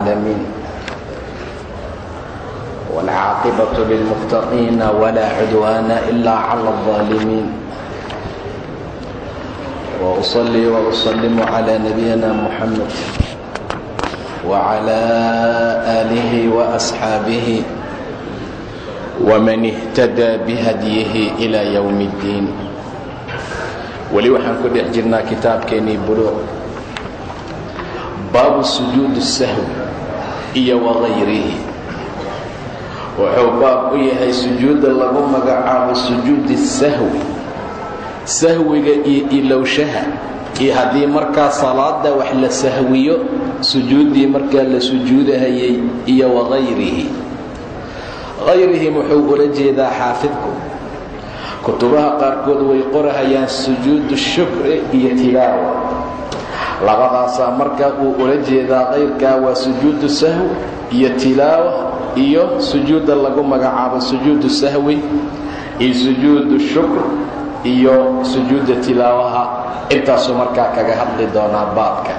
العالمين والعاقبة للمتقين ولا عدوان إلا على الظالمين وأصلي وأسلم على نبينا محمد وعلى آله وأصحابه ومن اهتدى بهديه إلى يوم الدين weli waxaan ku dhex jirnaa kitaabkeenii buluuq baabu sujuudi sahwi iyo wagayrihi wuxuu baab u yahay sujuudda lagu magacaabo sujuudi sahwi. Sahwiga iyo ilowshaha. Iyo haddii markaa salaada wax la sahwiyo sujuuddii markaa la sujuudahayay iyo wagayrihi hayrihim wuxuu ula jeedaa xaafidku. Kutubaha qaarkood way qorahayaan sujuudu shukri iyo tilaawa labadaasaa markaa uu ula jeedaa qayrkaa waa sujuudu sahwi iyo tilaawa iyo sujuudda lagu magacaabo sujuudu sahwi iyo sujuudu shukr iyo sujuudda tilaawaha. Intaasuu markaa kaga hadli doonaa baabka.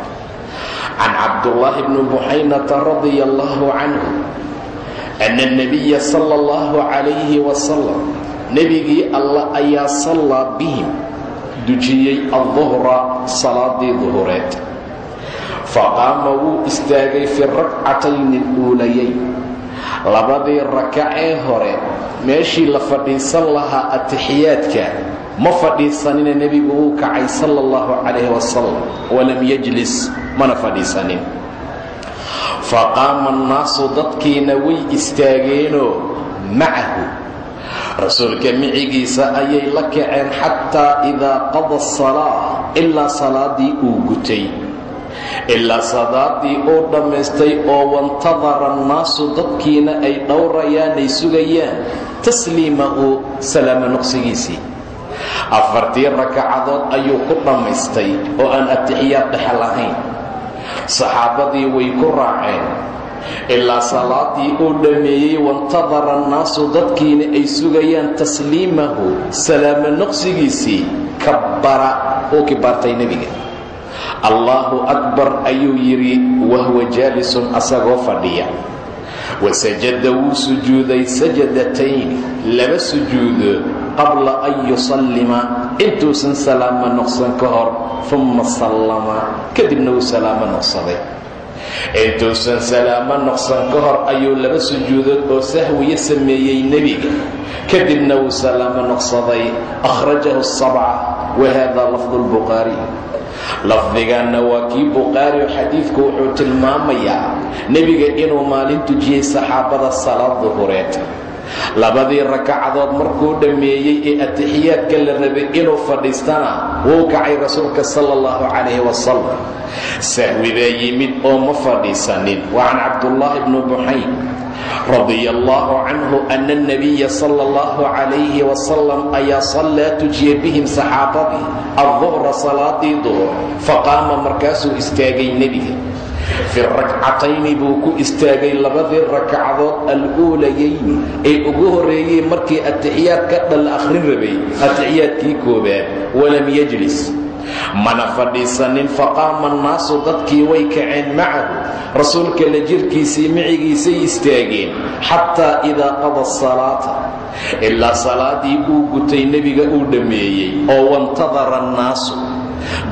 Can cabdullaahi bni buxaynata radia allahu canhu ana nabiya sala allahu calayhi wasalam nebigii allah ayaa sallaa bihim dujiyey adduhra salaadii duhureed. Faqaama wuu istaagay fi rakcatayni luulayay labadii rakacee hore meeshii la fadhiisan lahaa atixiyaadka ma fadhiisanina nebigu wuu kacay sala allahu calayhi wasalam walam yajlis mana fadhiisanin. Faqaama annaasu dadkiina way istaageenoo macahu rasuulka micigiisa ayay la kaceen xataa idaa qada asalaa ilaa salaadii uu gutay. Ilaa salaadii uu dhammaystay oo wantadara annaasu dadkiina ay dhowrayaan ay sugayaan tasliimahu salaamo noqsigiisii afartii rakacadood ayuu ku dhammaystay oo aan atixiyaad dhexe lahayn. Saxaabadii way ku raaceen ilaa salaadii uu dhammeeyey wantadara annaasu dadkiina ay sugayaan tasliimahu salaamo noqsigiisii kabbara uu kibaartay nebiga allaahu akbar ayuu yidhi wahwa jaalisun asagoo fadhiya wasajada wuu sujuuday sajadatayni laba sujuudood qabla an yusallima intuusan salaamo noqsan ka hor umma sallama kadibna wuu salaamo noqsaday intuusan salaamo noqsan ka hor ayuu laba sujuudood oo sahwiya sameeyey nebiga. Kadibna wuu salaamo noqsaday akhrajahu sabca wa hada lafdu lbukhaari lafdiganna waa kii bukhaari xadiidku wuxuu tilmaamayaa nebiga inuu maalin tujiyey saxaabada salaad duhureed labadii rakacadood markuu dhammeeyey ee atixiyaadka la rabay inuu fadhiistana wuu kacay rasuulka sala allahu calayhi wasalam sahwidaa yimid oo ma fadhiisanin. Wa can cabdullaahi bni buxayn radia allahu canhu ana alnabiya sala allahu calayhi wasalam ayaa sallaa tujiya bihim saxaabadii adduhra salaadii duhur faqaama markaasuu istaagay nebiga fi rakcatayni buu ku istaagay labadii rakacadood al-uulayayni ee ugu horreeyey markii atixiyaadka dhal akhrin rabay atixiyaadkii koobaad walam yajlis mana fadhiisanin faqaama annaasu dadkii way kaceen macahu rasuulka la jirkiisii micigiisay istaageen xataa idaa qada asalaata ilaa salaadii uu gutay nebiga uu dhammeeyey oo wantadara annaasu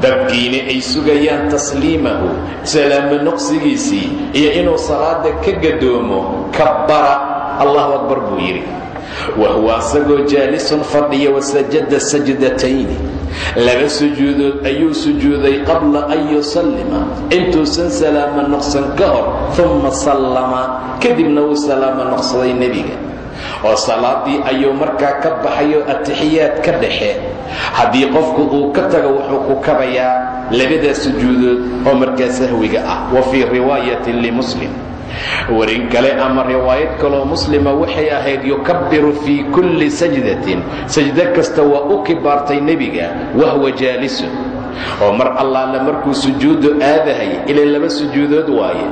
dadkiina ay sugayaan tasliimahu salaamo noqsigiisii iyo inuu salaada ka gadoomo kabbara allahu akbar buu yidhi. Wahuwa asagoo jaalisun fadhiya wasajada sajdatayni laba sujuudood ayuu sujuuday qabla an yusallima. Intuusan salaamo noqsan ka hor umma sallama. Kadibna wuu salaamo noqsaday nebiga oo salaadii ayuu markaa ka baxayo atixiyaad ka dhaxe haddii qofku uu ka tago wuxuu ku kabayaa labadaa sujuudood oo markaa sahwiga ah. Wa fii riwaayatin limuslim warin kale ama riwaayad kaloo muslima waxay ahayd yukabbiru fii kulli sajdatin. Sajdo kasta waa u kibaartay nebiga wahwa jaalisun oo mar allaala markuu sujuudu aadahay ilay laba sujuudood waaye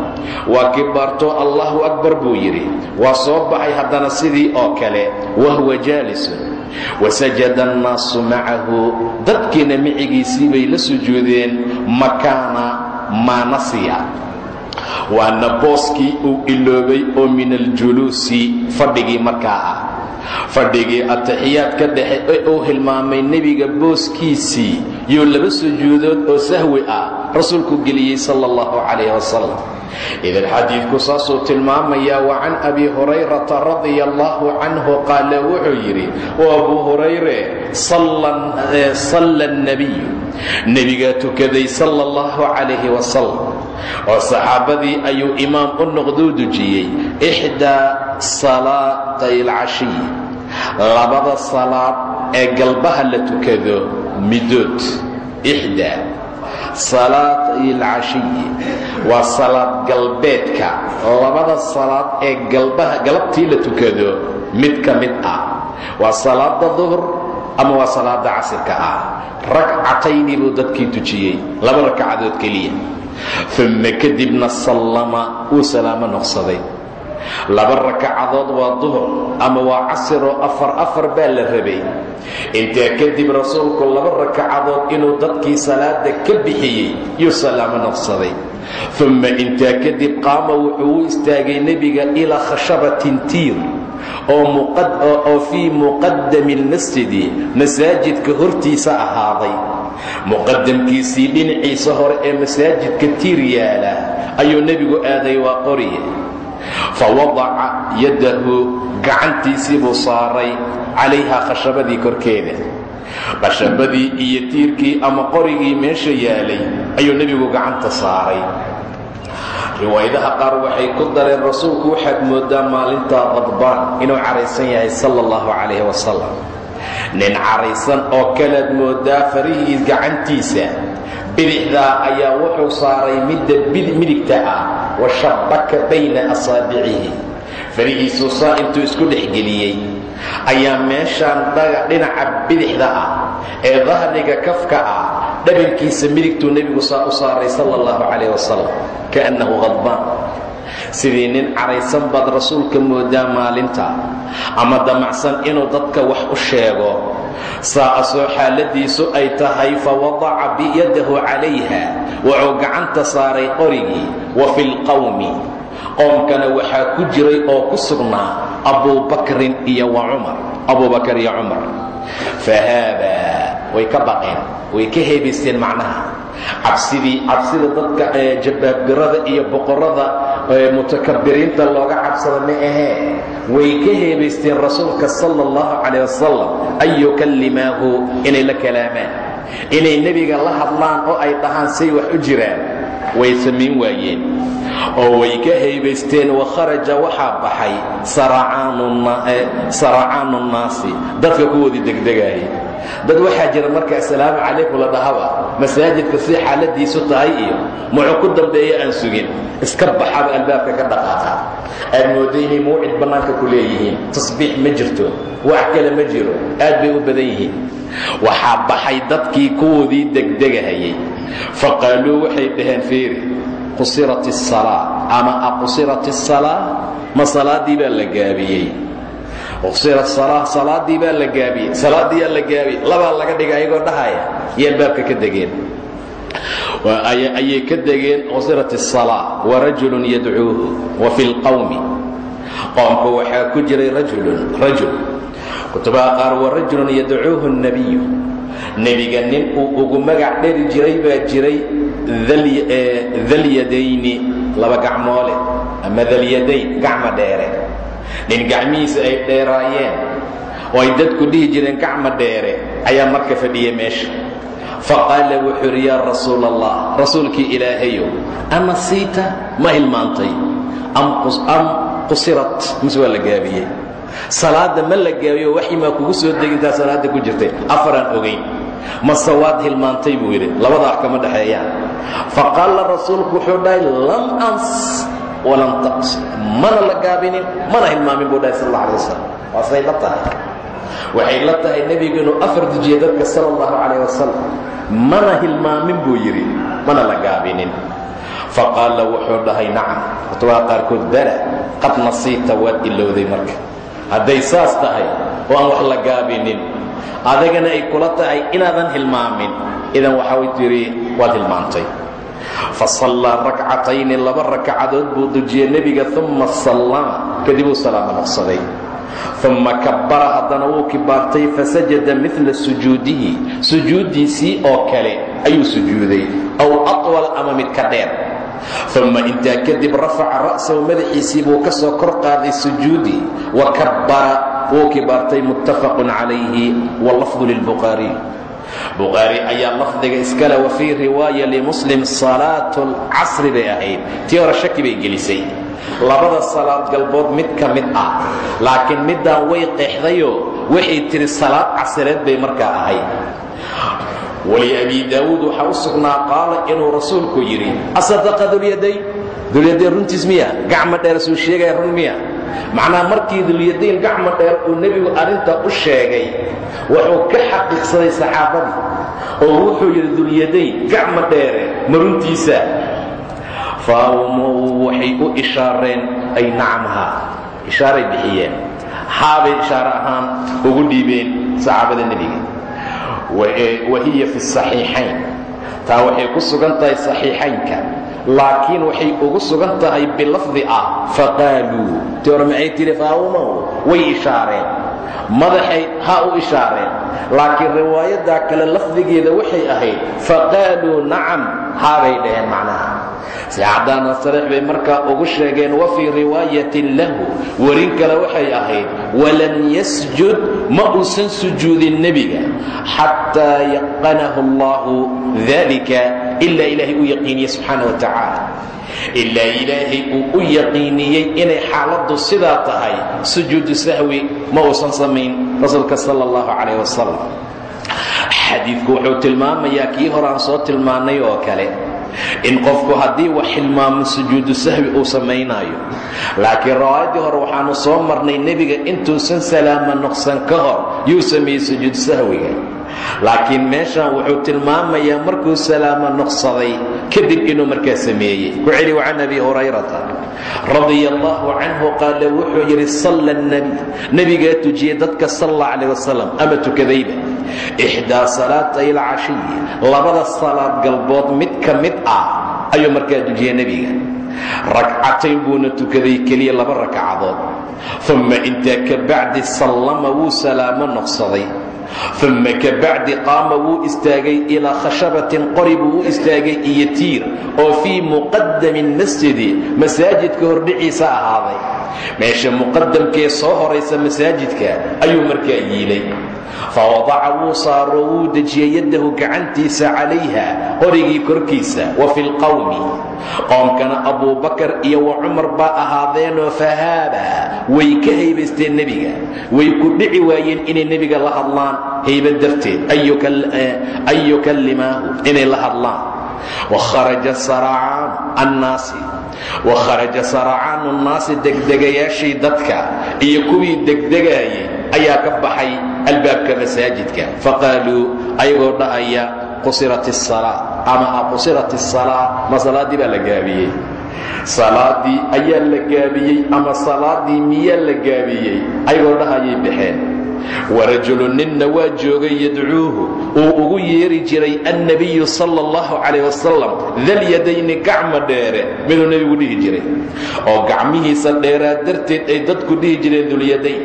waa kibaartoo allahu akbar buu yidhi waa soo baxay haddana sidii oo kale wahwa jaalisun wasajada annaasu macahu dadkiina micigiisii bay la sujuudeen makaana maa nasiya waana booskii uu iloobay oo min aljuluusi fadhigii markaa ah fadhigii ataxiyaad ka dhexe ee uu hilmaamay nebiga booskiisii yuu laba sujuudood oo sahwi ah rasuulku geliyey sala allahu calayh wasalam idan xadiidku saasuu tilmaamayaa wa can abi hurayrata radia allahu canhu qaala wuxuu yidhi wa abuu hurayre salla annabiyu nebigaa tukaday sala allahu calayhi wasalam oo saxaabadii ayuu imaam u noqduu dujiyey. Ixdaa salaatay alcashiy labada salaad ee galbaha la tukado midood. Ixdaa salaatay alcashiyi waa salaad galbeedka. Labada salaad ee galbaha galabtii la tukado mid ka mid ah. Waa salaada duhr ama waa salaada casirka ah. Ragcatayni buu dadkii tujiyey. Laba ragcadood keliya uma kadibna sallama wuu salaamo noqsaday. Laba rakacadood waa duhur ama waa casiroo afar afar baa la rabay. Intaa kadib rasuulku laba rakacadood inuu dadkii salaada ka bixiyey yuu salaamo noqsaday. Uma intaa kadib qaama wuxuu u istaagay nebiga ilaa khashabatin tiir oo fii muqadami lmasjidi masaajidka hortiisa ahaaday muqadamkiisii dhinaciisa hore ee masaajidka tiir yaalla ayuu nebigu aaday waa qoriye fa wadaca yaddahu gacantiisii buu saaray calayhaa khashabadii korkeeda. Khashabadii iyo tiirkii ama qorigii meesha yaalay ayuu nebigu gacanta saaray. Riwaayadaha qaar waxay ku dareen rasuulku waxaad mooddaa maalintaa qadbaan inuu caraysan yahay sala allahu calayhi wasalam nin caraysan oo kalead mooddaa farihiis gacantiisa bidixdaa ayaa wuxuu saaray midda midigta ah wa shabbaka bayna asaabicihi farihiisuu saa intuu isku dhexgeliyey ayaa meeshaan dhinaca bidixda ah ee dahriga kafka ah dhabankiisa midigtuu nebigu saa u saaray sala allahu calayh wasalam kaannahu qadbaan sidii nin caraysan baad rasuulka moodaa maalinta ama damacsan inuu dadka wax u sheego. Saa asoo xaaladiisu ay tahay fa wadaca biyadahu calayha wuxuu gacanta saaray qorigii wa fi lqawmi qoomkana waxaa ku jiray oo ku sugnaa abubakrin iyo wa cumar abubakar iyo cumar. Fahaabaa way ka baqeen way ka heebaysteen macnaha. Cabsidii cabsida dadka jabaabirada iyo boqorada mutakabiriinta looga cabsada ma ahee way ka heebaysteen rasuulka sala allahu calayh wasalam an yukallimaahu inay la kalaamaan. Inay nebiga la hadlaan oo ay dhahaan say wax u jiraan. Way samayn waayeen oo way ka haybaysteen wakharaja waxaa baxay saracaanu nnaasi dadka kuwoodii degdegaayay dad waxaa jira marka assalaamu calaykum la dhahaba. Masaajidka si xaaladiisu tahay iyo muxuu ku dambeeya aan sugin. Iska baxaba albaabka ka dhaqaaqa. Aad mooda inay mawcid bannaanka ku leeyihiin. Tasbiix ma jirto. Wax kale ma jiro. Aad bay u badan yihiin. Waxaa baxay dadkii kuwoodii degdegahayay faqaaluu waxay dhaheen fiiri qusirat الsalaa ama aqusirat الsalaa ma salaadii baa la gaabiyey qusirat salaa salaadii baa la gaabiyey salaadiiyaa la gaabiyey labaa laga dhiga ayagoo dhahaya iyo albaabka ka degeen ayay ka degeen qusirat الsalaa warajulu yadcuuhu wa fi اlqawmi qoomka waxaa ku jiray rajulun rajul kutubaha qaar warajulun yadcuuhu الnabiyu nebiga nin uu ugu magac dheri jiray baa jiray dalyadayni laba gacmoole ama dalyadayn gacma dheere. Nin gacmihiisa ay dheeraayeen oo ay dadku dhihi jireen gacma dheere ayaa marka fadhiya meesha. Faqaala wuxuu idhi yaa rasuul allah rasuulkii ilaahayow ama siita? Ma hilmaantay. Am qusirat. Mise waa la gaabiyey. Salaada ma la gaabiyo waxyimaa kugu soo degintaa salaada ku jirtay. Afaraan ogayn mase waad hilmaantay buu yidhi. Labada wax kama dhexeeyaan faqaala rasuulku wuxuu dhahay lam ans walam taqs. Mana la gaabinin mana hilmaamin buu dhahay sal alla alay wasalam waasay la tahay. Waxay la tahay nebigu inuu afar dujiye dadka sala allahu calayh wasalam mana hilmaamin buu yidhi mana la gaabinin. Faqaala wuxuu dhahay nacam kutubaha qaarkood bala qad nasiita waad ilowday marka. Hadday saas tahay oo aan wax la gaabinin. Adagana ay kula tahay inaadan hilmaamin idan waxaa way tiri waad hilmaantay fasallaa rakcatayni laba rakacadood buu dujiyey nebiga uma sallama kadib uu salaamo noqsaday. Uma kabbara haddana wuu kibaartay fasajada midla sujuudihi sujuuddiisii oo kale ayuu sujuuday. Aw atwal ama mid ka dheer. Uma intaa kadib rafaca ra'sahu madaxiisii buu ka soo kor qaaday sujuudii wa kabbara wuu kibaartay muttafaqun calayhi wallafdu lilbukhaariy bukhaari ayaa lafdiga iskale wa fii riwaaya limuslim salaatu lcasri bay ahayd. Tii hore shaki bay gelisay. Labada salaad galbood mid ka mid ah. Laakiin middaan way qeexdayoo waxay tidhi salaad casireed bay markaa ahayd. Waliabi daawuud waxaa u sugnaa qaala inuu rasuulku yidhi asadaqa dulyadayn runtiis miya gacma dheer suu sheegaya run miya. Macnaa markii dulyadayn gacma dheer uu nebigu arrintaa u sheegay wuxuu ka xaqiiqsaday saxaabadii oo wuxuu yidhi dulyadayn gacma dheere ma runtiisa. Faawmow waxay u ishaareen ay nacamhaa ishaaray bixiyeen. Haabay ishaare ahaan ugu dhiibeen saxaabada nebiga. Wa hiya fi saxiixayn. Taa waxay ku sugan tahay saxiixaynka laakiin waxay ugu sugan tahay bilafdi ah. Faqaaluu tii hore way ishaareen. Madaxay ha u ishaareen. Laakiin riwaayaddaa kale lafdigeeda waxay ahayd faqaaluu nacam haabay dhaheen macnaha. Si caddaana bay markaa ugu sheegeen wa fii riwaayatin lahu. Warin kale waxay ahayd walam yasjud ma uusan sujuudin nebiga xataa yaqanahu allahu dalika ilaa ilaahay u yaqiiniye subxaana wa tacaala ilaa ilaahay uu u yaqiiniyey inay xaaladdu sidaa tahay sujuudu sahwi ma uusan samayn rasuulka sala allahu calayh wasalam xadiidku wuxuu tilmaamayaa kii hore aan soo tilmaannay oo kale in qofku haddii wax xilmaamo sujuudu sahwi uu samaynaayo laakiin riwaayaddii hore waxaannu soo marnay nebiga intuusan salaama noqsan ka hor yuu sameeyey sujuud sahwiga laakiin meeshan wuxuu tilmaamayaa markuu salaamo noqsaday kadib inuu markaa sameeyey. Ku celi can abi hurayrata radia allahu canhu qaala wuxuu yidhi salla nebi nebigaa tujiyey dadka sal alla calah wasalam ama tukadayba. Ixdaa salaatay alcashiyi labada salaad galbood mid ka mid ah ayuu markaa tujiyey nebiga ragcatayn buuna tukaday keliya laba ragcadood uma intaa ka bacdi sallama wuu salaamo noqsaday uma kabacdi qaama wuu istaagay ilaa khashabatin qori buu u istaagay iyo tiir oo fii muqadami masjidi masaajidka hordhiciisa ahaaday meesha muqadamkee soo horaysa masaajidka ayuu markaa yiilay. Fawadaca wuu saaro wuu dejiyey yaddahu gacantiisa calayha qorigii korkiisa wa fi lqowmi qoomkana abuubakar iyo wa cumar baa ahaadeenoo fahaaba way ka haybaysteen nebiga. Way ku dhici waayeen inay nebiga la hadlaan. Haybad darteed an yukallimaahu inay la hadlaan. Wakharaja saracaan annaasi wa kharaja saracaanu nnaasi degdegayaashii dadka iyo kuwii degdegaayay ayaa ka baxay albaabka masaajidka. Faqaaluu ayagoo dhahaya qusirat asalaa ama qusirat asalaa ma salaaddii baa la gaabiyey? Salaadii ayaa la gaabiyey ama salaadii miyaa la gaabiyey? Ayagoo dhahayay baxeen warajulu ninna waa joogay yadcuuhu uu ugu yeeri jiray annabiyu sala allahu calayh wasalam dalyadayni gacma dheere miduu nebigu dhihi jiray. Oo gacmihiisa dheeraa darteed ay dadku dhihi jireen dulyadayn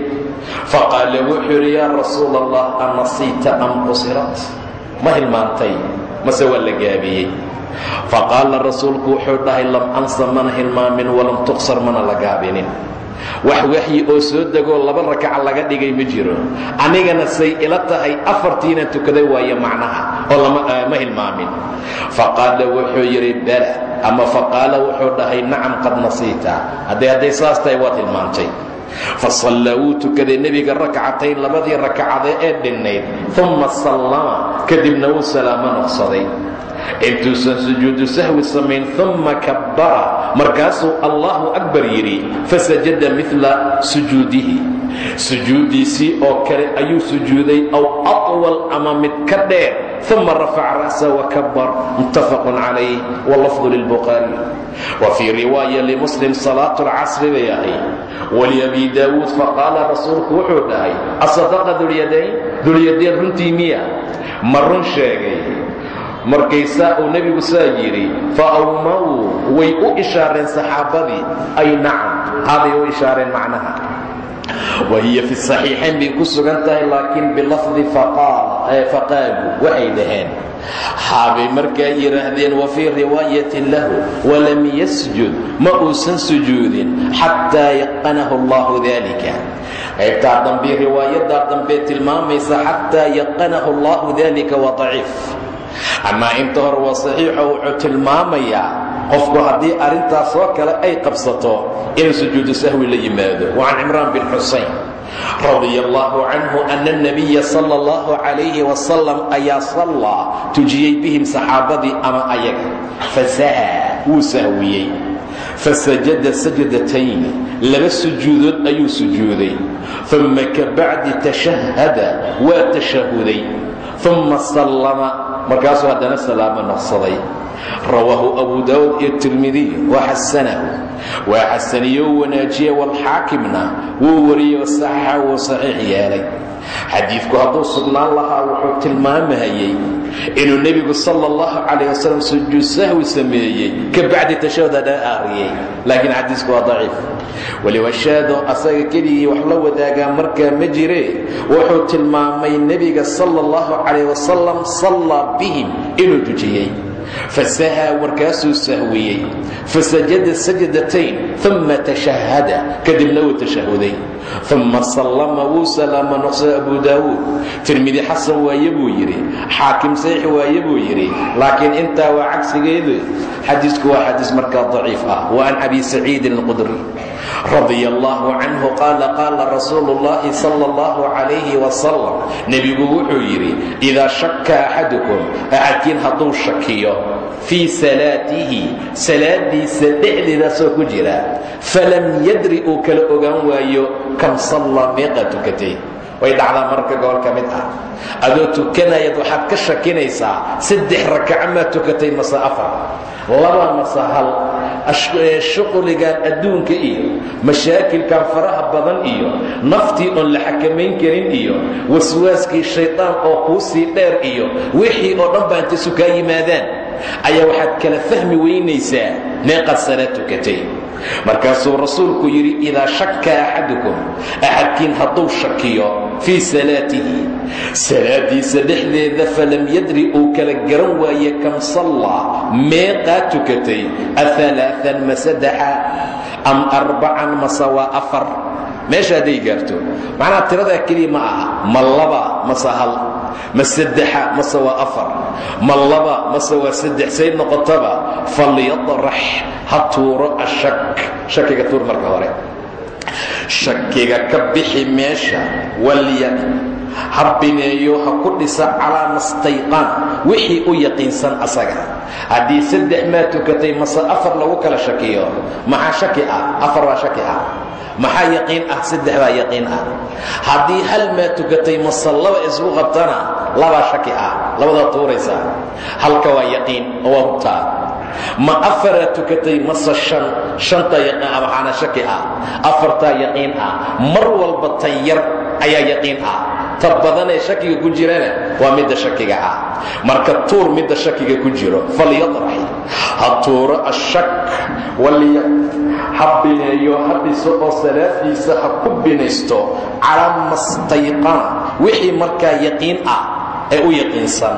faqaala wuxuu yidhi yaa rasuula allah anasiita am qusirat ma hilmaantay mase waa la gaabiyey. Faqaala rasuulku wuxuu dhahay lam ansa mana hilmaamin walam tuqsar mana la gaabinin wax waxyi oo soo degoo laba rakaca laga dhigay ma jiro. Anigana say ila tahay afartiina tukaday waayo macnaha oo ma hilmaamin. Faqaala wuxuu yidhi bala. Ama faqaala wuxuu dhahay nacam qad nasiita. Hadday hadday saas tahay waad hilmaantay. Fasallaa wuu tukaday nebiga rakcatayn labadii rakacadee ee dhinnayd. Uma sallama kadibna wuu salaamo noqsaday intuusan sujuudu sahwi samayn uma kabbara. Markaasuu allahu akbar yidhi fasajada mila sujuudihi sujuuddiisii oo kale ayuu sujuuday aw atwal ama mid ka dheer. Uma rafaca ra'sa wakabbar muttafaqun calayh wlafdu lilbukhaari wa fii riwaaya limuslim salaatu lcasri bay ahay waliabi daawuud faqaala rasuulku wuxuu dhahay asadaqa dulyadayn dulyadayn runtii miya? Ma run sheegay markaysaa uu nebigu saa yidhi fa awmawuu way u ishaareen saxaabadii. Ay nacam haday u ishaareen macnaha. Wa hiya fi saxiixayn bay ku sugan tahay laakiin bilafdi faqaalu waxay dhaheen. Haabay markaa yidhaahdeen wa fii riwaayatin lahu walam yasjud ma uusan sujuudin xataa yaqanahu allahu dalika qaybtaa dambe riwaayadaa dambe tilmaamaysa xataa amaa inta hore waa saxiixo wuxuu tilmaamayaa qofku haddii arrintaas oo kale ay qabsato inuu sujuudu sahwi la yimaado. Wa can cimraan bin xusayn radia allahu canhu ana alnabiya sala allahu calayhi wasalam ayaa sallaa tujiyey bihim saxaabadii ama ayaga. Fasaha wuu sahwiyey. Fasajada sajdatayni laba sujuudood ayuu sujuuday. Uma kabacdi tashahada waa tashahuday. Uma markaasuu haddana salaamo noqsaday rawaahu abu daawud iyo tirmidiy wa xasanahu. Waa xasaniyo u wanaajiye walxaakimna wuu wariyey saxa wuu saxiix yeelay. Xadiidku hadduu sugnaan lahaa wuxuu tilmaamahayey inuu nebigu sala allahu calayh wasalam sujuud sahwi sameeyey ka bacdi tashahud hadhaa akriyey laakiin xadiisku waa daciif. Weliba shaado asaga keligii wax la wadaagaa markaa ma jire wuxuu tilmaamay nebiga sala allahu calayh wasalam sallaa bihim inuu tujiyey fasahaa warkaasuu sahwiyey. Fasajada sajdatayn uma tashahada kadibna wuu tashahuday uma sallama wuu salaama noqsada abu daawuud. Tirmidi xasan waaye buu yidhi xaakim saxiix waaye buu yidhi laakiin intaa waa cagsigeedu xadiisku waa xadiis markaa daciif ah. Wa can abi saciidin alqudri radia allahu canhu qaala qaala rasuulu llahi sala allahu calayhi wasalam nebigu wuxuu yidhi idaa shaka axadukum axadkiin hadduu shakiyo fii salaatihi salaadiisa dhexdeedaasoo ku jira. Falam yadri uu kala ogaan waayo kam sallaa meeqaa tukatay. Way dhacdaa marka gobol ka mid ah. Adoo tukanayaad waxaad ka shakinaysaa saddex rakaca maa tukatay mase afar. Laba mase hal. Shuqligan adduunka iyo mashaakilkan faraha badan iyo naftii oon la xakamayn karin iyo waswaaskii shaydaan oo kuu sii dheer iyo wixii oo dhan baa inta sukaa yimaadaan ayaa waxaad kala fahmi weynaysaa meeqaad salaad tukatay. Markaasuu rasuulku yidhi idaa shaka axadukum axadkiin hadduu shakiyo fii salaatihi. Salaadiisa dhexdeeda falam yadri uu kala garan waaye kam sallaa meeqaa tukatay aalaaan ma saddexa am arbacan mase waa afar. Meesha hadday gaarto macnaha tiradaa keliya ma aha ma laba mase hal ma saddexa mase waa afar ma laba mase waa saddex say noqotaba falyadrax ha tuuro ashak shakiga tuur marka hore. Shakiga ka bixi meesha walyadi ha bineeyo ha ku dhisa calaa mastayqan wixii u yaqiinsan asaga. Haddii saddex maa tukatay mase afar lagu kala shakiyo maxaa shaki ah? Afar waa shaki ah maxaa yaqiin ah? Saddex baa yaqiin ah. Haddii hal maa tukatay mase laba isku qabtana labaa shaki ah. Labadaa tuuraysaa halka waa yaqiin oo waa hubtaa ma afaraa tukatay mase shan shantaa yaqiin ah maxaana shaki ah? Afartaa yaqiin ah. Mar walba tan yar ayaa yaqiin ah. Ta badanee shakiga ku jirana waa midda shakiga ah. Marka tuur midda shakiga ku jiro falyadrax ha tuuro ashak waliya. Ha bineeyo ha dhiso oo salaadiisa ha ku binaysto. Calaa mastayqan wixii markaa yaqiin ah ee u yaqiinsan.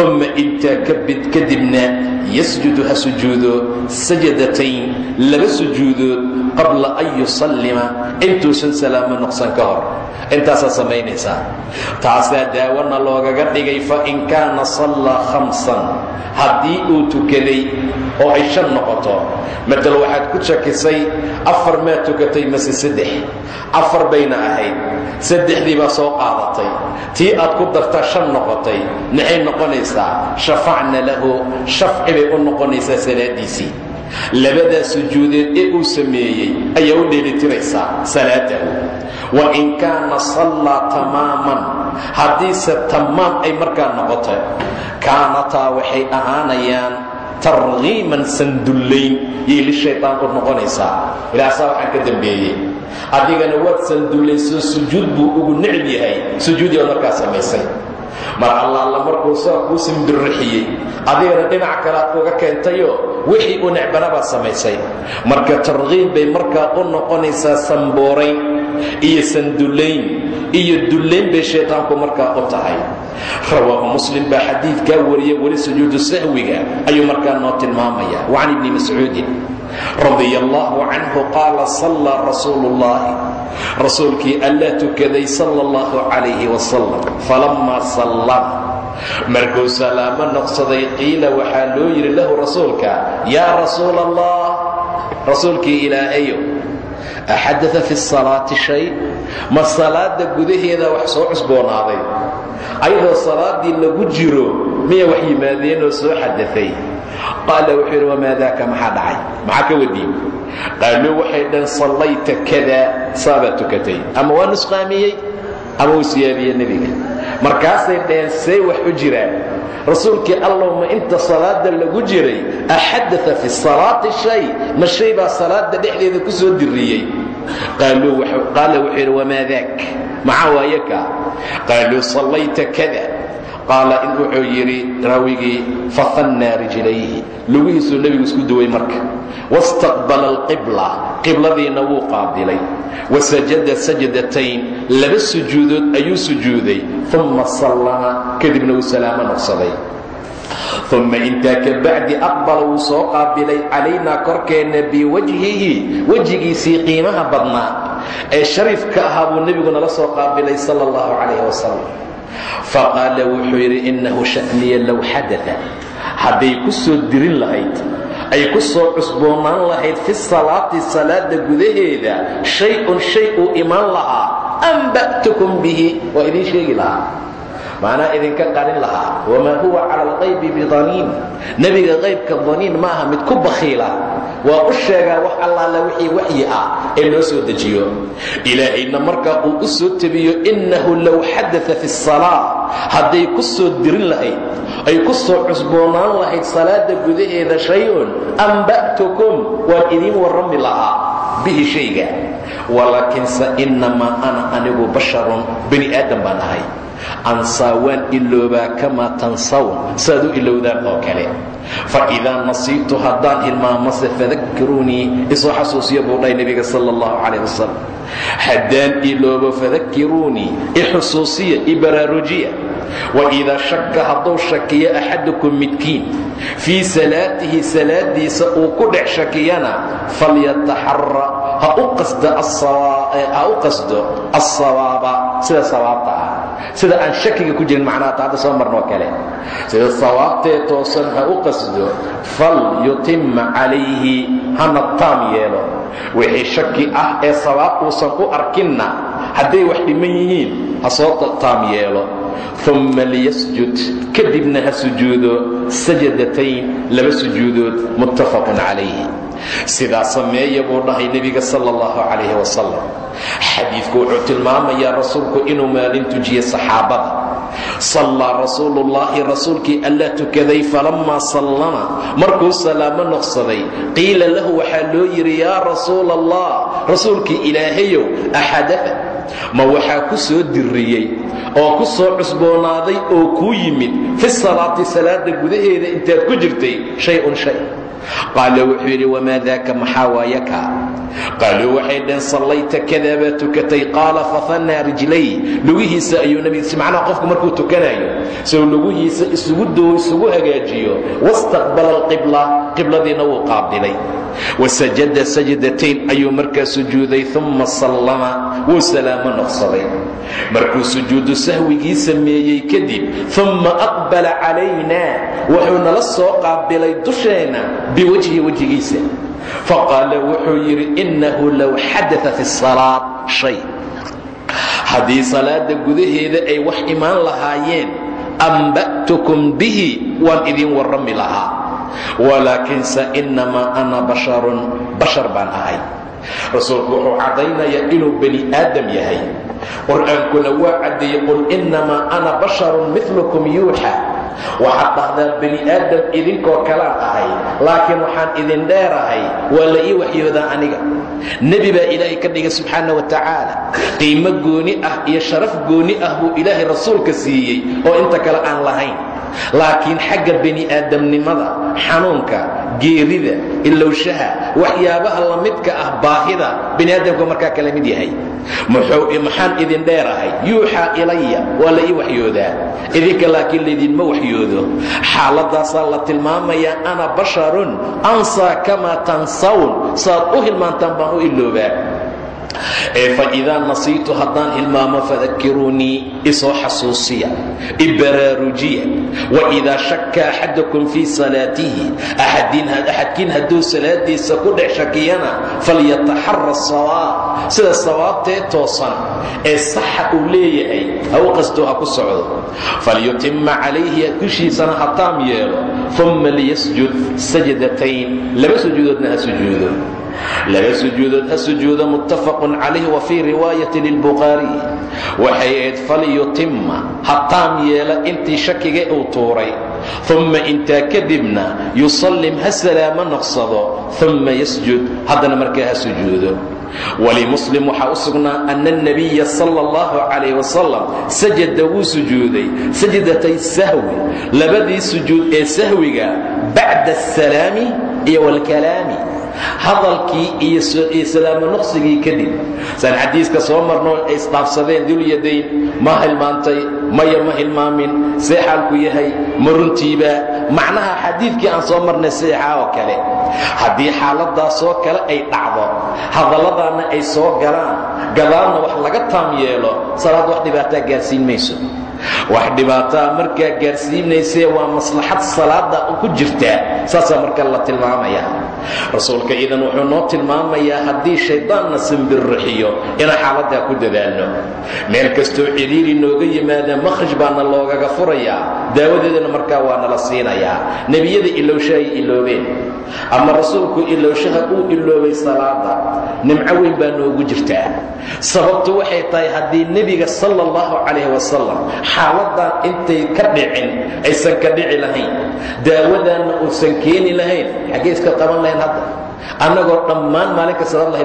Uma intaa kabid kadibna yasjudu ha sujuudo sajadatayn laba sujuudood qabla an yusallima. Intuusan salaamo noqsan ka hor intaasaa samaynaysaa. Taasaa daawana loogaga dhigay fa in kaana sallaa khamsan. Haddii uu tukaday oo ay shan noqoto matal waxaad ku shakisay afar maa tukatay mase saddex. Afar bayna ahayd. Saddexdii baa soo qaadatay. Tii aad ku dartaa shan noqotay maxay noqonaysaa? Shafacna lahu. Shafci bay u noqonaysaa salaadiisii labadaa sujuudeed ee uu sameeyey ayaa u dheelitiraysaa salaadahu. Wa in kaana sallaa tamaaman haddiise tamaam ay markaa noqoto kaanataa waxay ahaanayaan tarkiiman sandullayn yay lishaytaan u noqonaysaa. Ilaasaa waxaan ka dambeeyey. Adigana waad sandullaysoo sujuud buu ugu necb yahay sujuudii baad markaa samaysay mar allaala markuu saa kuu simbirrixiyey. Adigana dhinac kalead uga keentayo wixii u necbanabaad samaysay. Marka tarkiib bay markaa u noqonaysaa samboorayn iyo sandullayn iyo dullayn bay shaytaanku markaa u tahay. Rawaahu muslim baa xadiidkaa wariya weli sujuudu sahwiga ayuu markaa noo tilmaamaya wa can ibni mascuudin radia allahu canhu qaala sallaa rasuulu ullahi rasuulkii allaa tukaday sala allahu calayhi wasalam falammaa sallam markuu salaamo noqsaday qiila waxaa loo yidhi lahu rasuulka yaa rasuula allah rasuulkii ilaahayo axadaa fi salaati shay? Ma salaada gudaheeda wax soo cusboonaaday. Ayadoo salaaddii lagu jiro miya wax yimaadeenoo soo xadaay qaala wuxuu yidhi wamaa daaka maxaa dhacay? Maxaa ka wadiin qaaluu waxay dhan sallayta kada saabaad tukatay. Ama waa nusqaamiyey? Ama uu siyaabiyey nebiga? Markaasay dhaheen see wax u jiraan. Rasuulkii allowma inta salaada lagu jiray axadaa fi salaati shay. Ma shay baa salaada dhexdeeda ku soo diriyey. Qaala wuxuu yidhi wamaa daak maxaa waaye kaa qaaluu sallayta kada qaala in wuxuu yidhi raawigii fahannaa rijlayhi. Lugihiisuu nebigu isku duway marka. Wastaqbala alqibla. Qibladiina wuu qaabilay wasajada sajdatayn. Laba sujuudood ayuu sujuuday. Uma sallama kadibna wuu salaamo noqsaday uma intaa ka bacdi aqbala wuu soo qaabilay calaynaa korkeenna biwajhihi wejigiisii qiimaha badnaa. Ee shariifka ahaa buu nebigu nala soo qaabilay sala allahu calayh wasalam faqaala wuxuu yidhi innahu sha'niya low xadaa hadday ku soo dirin lahayd ay ku soo cusboonaan lahayd fi salaati salaada gudaheeda shay-un shay uu imaan lahaa amba'tukum bihi waa idiin sheegi lahaa. Macnaa idinka qarin lahaa wamaa huwa cala alqaybi bidaniin nebiga qaybka daniin maaha mid ku bakhiila waa u sheegaa wax allaala wixii waxyi ah ee loo soo dejiyo. Ilaahayna markaa uu u soo tebiyo innahu low xadaa fi salaa hadday ku soo dirin lahayd ay ku soo cusboonaan lahayd salaada gudaheeda shay-un amba'tukum waan idiin warrami lahaa bihi shayga. Walaakiinse innamaa ana anigu basharun bani aadam baan ahay ansaa waan iloobaa kamaa tansawn saaad u ilowdaan oo kale. Fa idaa nasiitu haddaan hilmaamase fadakkiruunii isoo xasuusiya buu dhahay nebiga sala allahu calayh wasalam haddaan iloobo fadakkiruunii ixusuusiya ibaraarujiya waidaa shakka hadduu shakiyo axadukum midkiin fii salaatihi salaadiisa uu ku dhex shakiyana falyataxara ha u qasdo alsawaaba sida sawaabta ah sida aan shakiga ku jirin macnaata hadda soo marnoo kale. Sida sawaabtee toosan ha u qasdo fal yutima calayhi hana taam yeelo. Wixii shaki ah ee sawaab uusan u arkinna hadday wax dhiman yihiin ha soo taam yeelo. Uma liyasjud kadibna ha sujuudo sajadatayn laba sujuudood muttafaqun calayhi sidaa sameeya buu dhahay nebiga sala allahu calayhi wasalam xadiidku wuxuu tilmaamayaa rasuulku inuu maalin tujiye saxaabada. Sallaa rasuuluullaahi rasuulkii allaa tukaday falammaa sallama markuu salaamo noqsaday qiila lahu waxaa loo yidhi yaa rasuula allah rasuulkii ilaahayow axadafa. Ma waxaa ku soo dirriyey oo ku soo cusboonaaday oo kuu yimid fi salaati salaada gudaheeda intaad ku jirtay shay-un shay qaala wuxuu yidhi wamaa daaka maxaa waaya kaa qaaluu waxay dhaheen sallayta kadaa baa tukatay? Qaala fahanaa rijlay. Lugihiisa ayuu nebigiis macnaha qofku markuu tukanayo sow lugihiisa isugu doo isugu hagaajiyo wastaqbala alqibla. Qibladiina wuu qaabilay wasajada sajdatayn ayuu markaa sujuuday uma sallama wuu salaamo noqsaday. Markuu sujuudu sahwigii sameeyey kadib uma aqbala calayna. Wuxuu nala soo qaabilay dusheenna biwajhi wejigiisa faqaala wuxuu yidhi innahu low xadaa fi salaat shay. Haddii salaada gudaheeda ay wax imaan lahaayeen amba'tukum bihi waan idin warrami lahaa. Walaakiinse innamaa ana basharun bashar baan ahay. Rasuulku wuxuu caddaynayaa inuu bani aadam yahay. Qur'aankuna waa caddeeyey qul innamaa ana basharun milukum yuuxa waxaad dhahdaa bani aadam idinkoo kalaan ahay laakiin waxaan idin dheerahay waa la ii waxyoodaa aniga nebi baa ilaahay ka dhigay subxaana wa tacaala qiimo gooni ah iyo sharaf gooni ah buu ilaahay rasuulka siiyey oo inta kale aan lahayn. Laakiin xagga bani aadamnimada xanuunka geerida ilowshaha waxyaabaha la midka ah baahida bani aadamku markaa kala mid yahay. Maxaan idin dheerahay? Yuuxaa ilaya waa la ii waxyoodaa. Idinka laakiin laydinma waxyoodo. Xaaladaasaa la tilmaamayaa ana basharun ansaa kamaa tansawn saaad u hilmaantaan baan u iloobaa. Ee faidaa nasiitu haddaan hilmaamo fadakiruunii isoo xasuusiya ibaraarujiya waidaa shakka axadakum fii salaatihi axadkiin hadduu salaadiisa ku dhex shakiyana falyataxara sawaab sida sawaabtee toosan ee saxa uu leeyahay ha u qastoo ha ku socdo. Falyutima calayhi dushiisana ha taam yeelo uma liyasjud sajdatayn laba sujuudoodna ha sujuudo laba sujuudood ha sujuudo muttafaqun calayh wa fii riwaayati lilbukhaariy waxay ahayd falyutima ha taam yeela intii shakiga uu tuuray. Umma intaa kadibna yusallim ha salaamo noqsado. Umma yasjud haddana markaa ha sujuudo. Walimuslim waxaa u sugnaa ana اnabiya sala اllahu calayh wasalam sajada wuu sujuuday. Sajdatay sahwi labadii sujuud ee sahwiga bacda asalaami iyo walkalaami hadalkii iyo salaamo noqsigii kadib. Saan xadiiska soo marnoo ay isdhaafsadeen dulyadayn ma hilmaantay maya ma hilmaamin see xaalku yahay ma runtiiba. Macnaha xadiidkii aan soo marnay seexaa oo kale. Haddii xaaladaasoo kale ay dhacdo hadalladaanna ay soo galaan gadaalna wax laga taam yeelo salaad wax dhibaataa gaarsiin mayso. Wax dhibaataa markaa gaarsiinaysee waa maslaxad salaada ku jirtaa saasaa marka la tilmaamaya rasuulka idan wuxuu noo tilmaamayaa haddii shayddaanna simbirrixiyo inaan xaaladdaa ku dadaalno meel kastoo ciriiri nooga yimaada makhraj baana loogaga furayaa daawadeedana markaa waa nala siinayaa. Nebiyada ilowsha ay iloobeen ama rasuulku ilowshaha uu iloobay salaada nimco weyn baa noogu jirtaa. Sababtu waxay tahay haddii nebiga sala allahu calayh wasalam xaaladan intay ka dhicin aysan ka dhici lahayn daawadaanna uusan keeni lahayn xaggee iska qaban lahayn hadda annagoo dhammaan maalinka salaad la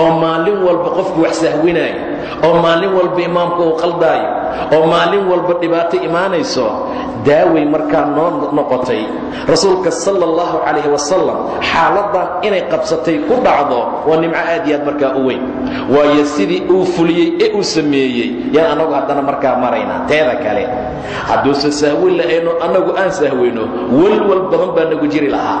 oo maalin walba qofku wax sahwinaayo oo maalin walba imaamku uu qaldaayo oo maalin walba dhibaato imaanayso daaway markaa noo noqotay. Rasuulka sala allahu calayh wasalam xaaladan inay qabsatay ku dhacdo waa nimco aad iyo aad markaa u weyn. Waayo sidii uu fuliyey ee uu sameeyey yaan annagu haddana markaa maraynaa teeda kale. Hadduusan sahwin lahayno annagu aan sahwino welwal badan baa nagu jiri lahaa.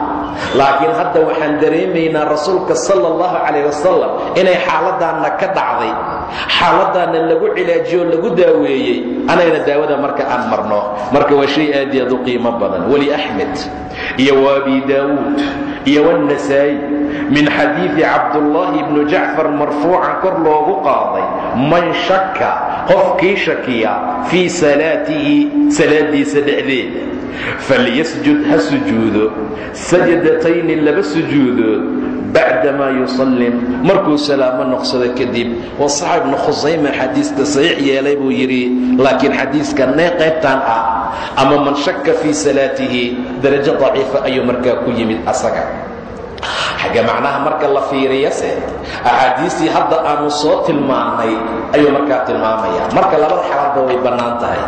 Laakiin hadda waxaan dareemaynaa rasuulka sala allahu calayh wasalam inay xaaladaanna ka dhacday. Xaaladaanna lagu cilaajiyo lagu daaweeyey. Anagana daawada marka aan marno. Marka waa shay aad iyo aad u qiimo badan. Weli axmed iyo wa abi daawuud iyo wannasaa'i min xadiidi cabdullaahi bnu jacfar marfuucan kor loogu qaaday man shakka qofkii shakiya fii salaatihi salaadiisa dhexdeeda falyasjud ha sujuudo sajdatayni laba sujuudood bacdamaa yusallim. Markuu salaamo noqsado kadib wasaxa ibnu khusayma xadiiska saxiix yeelay buu yidhi laakiin xadiiska nee qaybtaan ah ama man shakka fii salaatihi darajo daciifa ayuu markaa ku yimid asaga xagga macnaha marka la fiiriyase axaadiistii hadda aanu soo tilmaannay ayuu markaa tilmaamaya marka labada xaladba way bannaan tahay.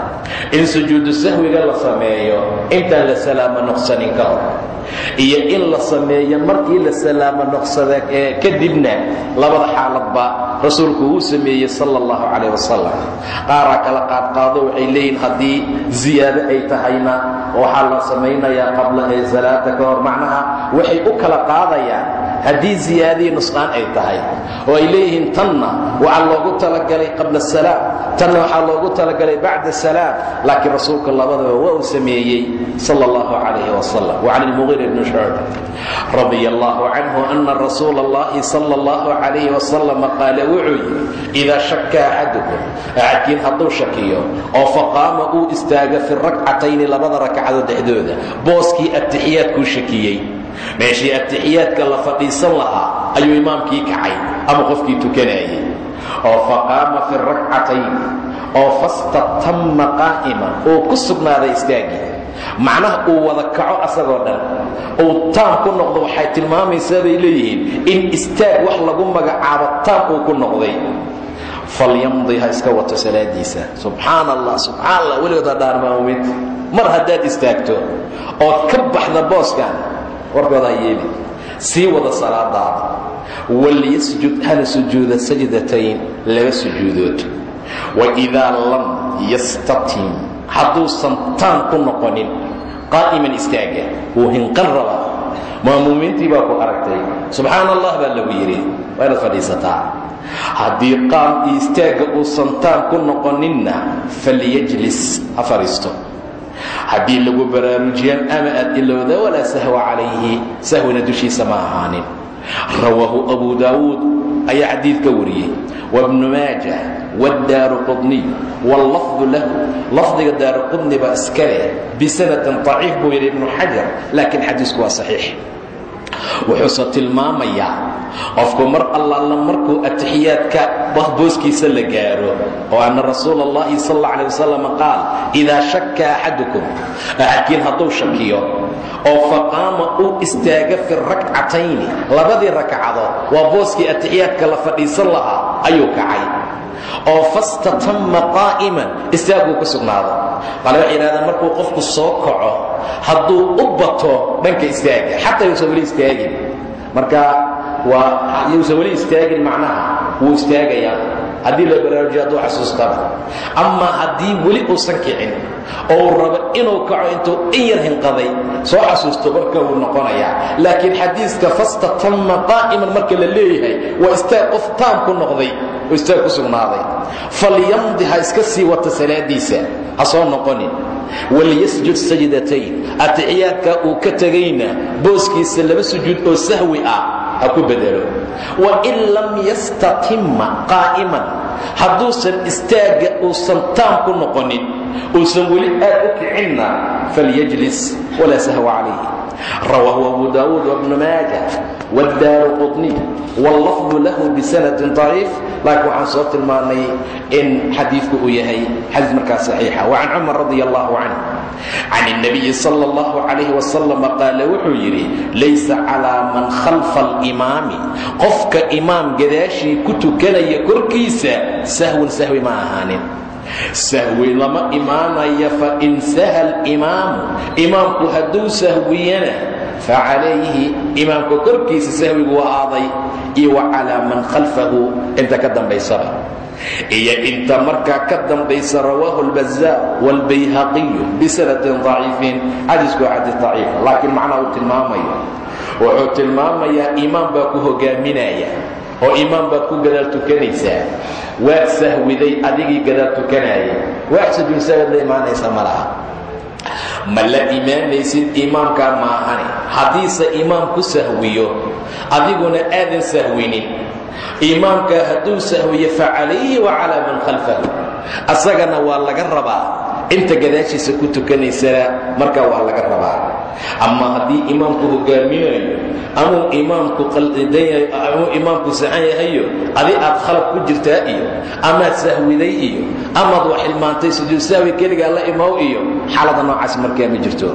In sujuudu sahwiga la sameeyo intaan la salaamo noqsanin ka hor iyo in la sameeyo markii la salaamo noqsada kadibna labada xaaladba rasuulku wuu sameeyey sala allahu calayh wasalam qaaraa kala qaadqaado waxay leeyihiin haddii ziyaado ay tahayna waxaa la samaynayaa qabla ee salaata ka hor. Macnaha waxay u kala qaadayaan. Haddii ziyaadihii nusqaan ay tahay oo ay leeyihiin tanna waxaa loogu talagalay qabla asalaam tanna waxaa loogu talagalay bacda salaam. Laakiin rasuulka labadaba waa uu sameeyey sala allahu calayh wasalam wa can ilmugiira bni shucb radia allahu canhu ana rasuula allahi sala allahu calayh wasalam qaala wuxuu yidhi idaa shaka axadukum axadkiin hadduu shakiyo oo faqaama uu istaaga fi rakcatayni labada rakcadood dhexdooda booskii atixiyaadkuu shakiyey meeshii atixiyaadka la fadhiisan lahaa ayuu imaamkii kacay ama qofkii tukanayay. Oo faqaama fi rakcatayn oo fastatamma qaa'ima uu ku sugnaaday istaagii. Macnaha uu wada kaco asagoo dhan uu taam ku noqdo waxay tilmaamaysaa bay leeyihiin in istaag wax lagu magacaabo taam uu ku noqday. Falyamdi ha iska wato salaadiisa. Subxaan allah subxaan allah weligood ha dhaarmaamid mar haddaad istaagto ood ka baxda booskan warkooda ha yeeli. Sii wada salaadaada walyasjud hana sujuuda sajdatayn laba sujuudood. Waidaa lam yastatim hadduusan taan ku noqonin qaa'iman istaaga wuu hinqan rabaa. Maamuumiintii baa ku aragtay subxaan allah baa lagu yidhi waa inaad fadhiisataa. Haddii qaam iyo istaagga uusan taan ku noqoninna falyajlis ha haddii lagu baraarujiyaan ama aad ilowda walaa sahwa calayhi sahwina dushiisa ma ahaanin. Rawaahu abu daawuud ayaa xadiidka wariyey. Wabnu maaja waddaaru qudniy wallafdu lahu. Lafdiga daaru qudni baa iska leh bisanadin daciif buu yidhi ibnu xajar laakiin xadiisku waa saxiix wuxuuse tilmaamayaa qofku mar allaala markuu atixiyaadka booskiisa la gaaro oo anna rasuula allahi sal alla alay wasalam qaal idaa shakka axadukum axadkiin hadduu shakiyo oo faqaama uu istaaga fi rakcatayni labadii rakcadood waa booskii atixiyaadka la fadhiisan lahaa ayuu kacay oo fastatamma qaa'iman istaaguu ku sugnaado. Qale waxay yidhahdeen markuu qofku soo kaco hadduu u bato dhanka istaaga xataa yuusan weli istaagin. Marka waa yuusan weli istaagin macnaha wuu istaagayaa haddii la baraarujiyo hadduu xasuustaba amaa haddii weli uusan kicin oo rabo inuu kaco intuu in yar hinqaday soo xasuusto marka wuu noqonayaa. Laakiin xadiiska fastatamma qaa'iman marka la leeyahay waa istaag qof taam ku noqday oo istaag ku sugnaaday. Falyamdi ha iska sii wata salaadiisa ha soo noqonin walyasjud sajdatayn atixiyaadka uu ka tegayna booskiisa laba sujuud oo sahwi ah ha ku bedelo. Wain lam yastatimma qaa'iman hadduusan istaagga uusan taam ku noqonin uusan weli aad u kicinna falyajlis walaa sahwa calayhi rawaahu abu daawuud wabnu maaja waddaaru qudniy wallafdu lahu bisanadin daciif laakiin waxaan soo tilmaannay in xadiidku uu yahay xadiis markaa saxiixa wacan cumar radi allahu canh can الnabiyi sal اllahu calayh wasalam qaala wuxuu yidhi laysa calaa man khalfa alimaami qofka imaam gadaashii ku tukanaya korkiisa sahwun sahwi ma ahaanin sahwi lama imaanaya fain saha alimaamu imaamku hadduu sahwiyana facalayhi imaamka korkiisa sahwigu waa aaday iyo calaa man khalfahu inta ka dambaysaba iyo inta markaa ka dambaysa rawaahu lbazaar wاlbayhaqiyu bisanadin daciifin xadiisku waa xadiis daciif laakiin macnaa uu tilmaamayo wuxuu tilmaamayaa imaam baa ku hogaaminaya oo imaam baad ku gadaal tukanaysaa waad sahwiday adigii gadaal tukanaya wax la imaanaysa ma ma la imaanaysid imaamkaa maahane haddiise imaam ku sahwiyo. Adiguna aadan sahwinin imaamkaa hadduu sahwiyo facalayhi wa calaa man khalfahu. Asagana waa laga rabaa inta gadaashiisa ku tukanaysana markaa waa laga rabaa ama haddii imaamku hogaaminayo amuu imaamku amuu imaamku saxan yahayo adi aad khalad ku jirtaa iyo amaad sahwiday iyo amaad wax hilmaantay sujuud sahwi keligaa la imaw iyo xaalada noocaas markaa ma jirto.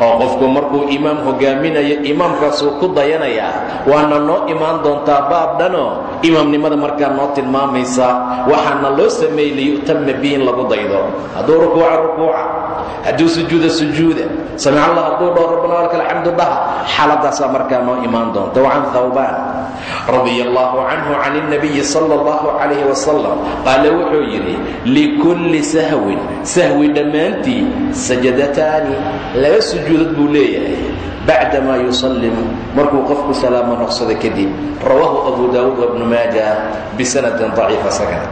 Oo qofku markuu imaam hogaaminayo imaamkaasuu ku dayanayaa waana noo imaan doontaa baab dhanoo imaamnimada markaa noo tilmaamaysa waxaana loo sameeyey liyu'tama bihi in lagu daydo. Hadduu rukuuca rukuuca hadduu sujuuda sujuuda samic allah hadduu dhaho rabbana walka alxamdu dhaha xaaladaasaa markaa noo imaan doonta. Wacan thawbaan radia allahu canhu can اnabiyi sala اllahu calayh wasalam wuxuu yidhi likulli sahwin sahwi dhammaantii sajadataani. Laba sujuudad buu leeyahay bacda maa yusallim markuu qofku salaamo noqsado kadib rawaahu abu daawuud wabnu maaja bisanadin daciif asagana.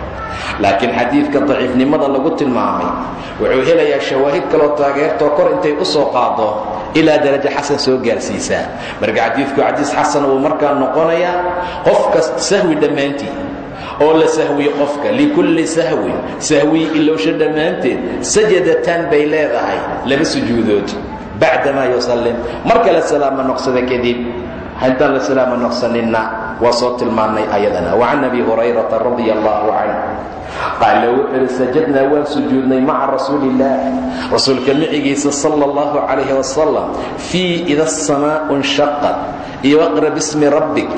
Laakiin xadiidka daciifnimada lagu tilmaamay wuxuu helayaa shawaahid kaloo taageertoo kor intay u soo qaado ilaa darajo xasan soo gaarsiisaa marka xadiidku xadiis xasan wuu markaa noqonayaa qofka sahwi dhammaantii oo la sahwiye qofka likulli sahwin sahwiyi ilowsho dhammaanteed sajadataan bay leedahay laba sujuudood bacda maa yusallim mar kale salaama noqsada kadib intaan la salaama noqsaninna waa soo tilmaannay ayadana. Wa can abi hurayrata radia allahu canh qaala wuxuu ihi sajadnaa waan sujuudnay maca rasuuli rasuulka micigiisa sala allahu calayhi wasalam fii ida asamaau nshaqad iyo aqra bismi rabbik.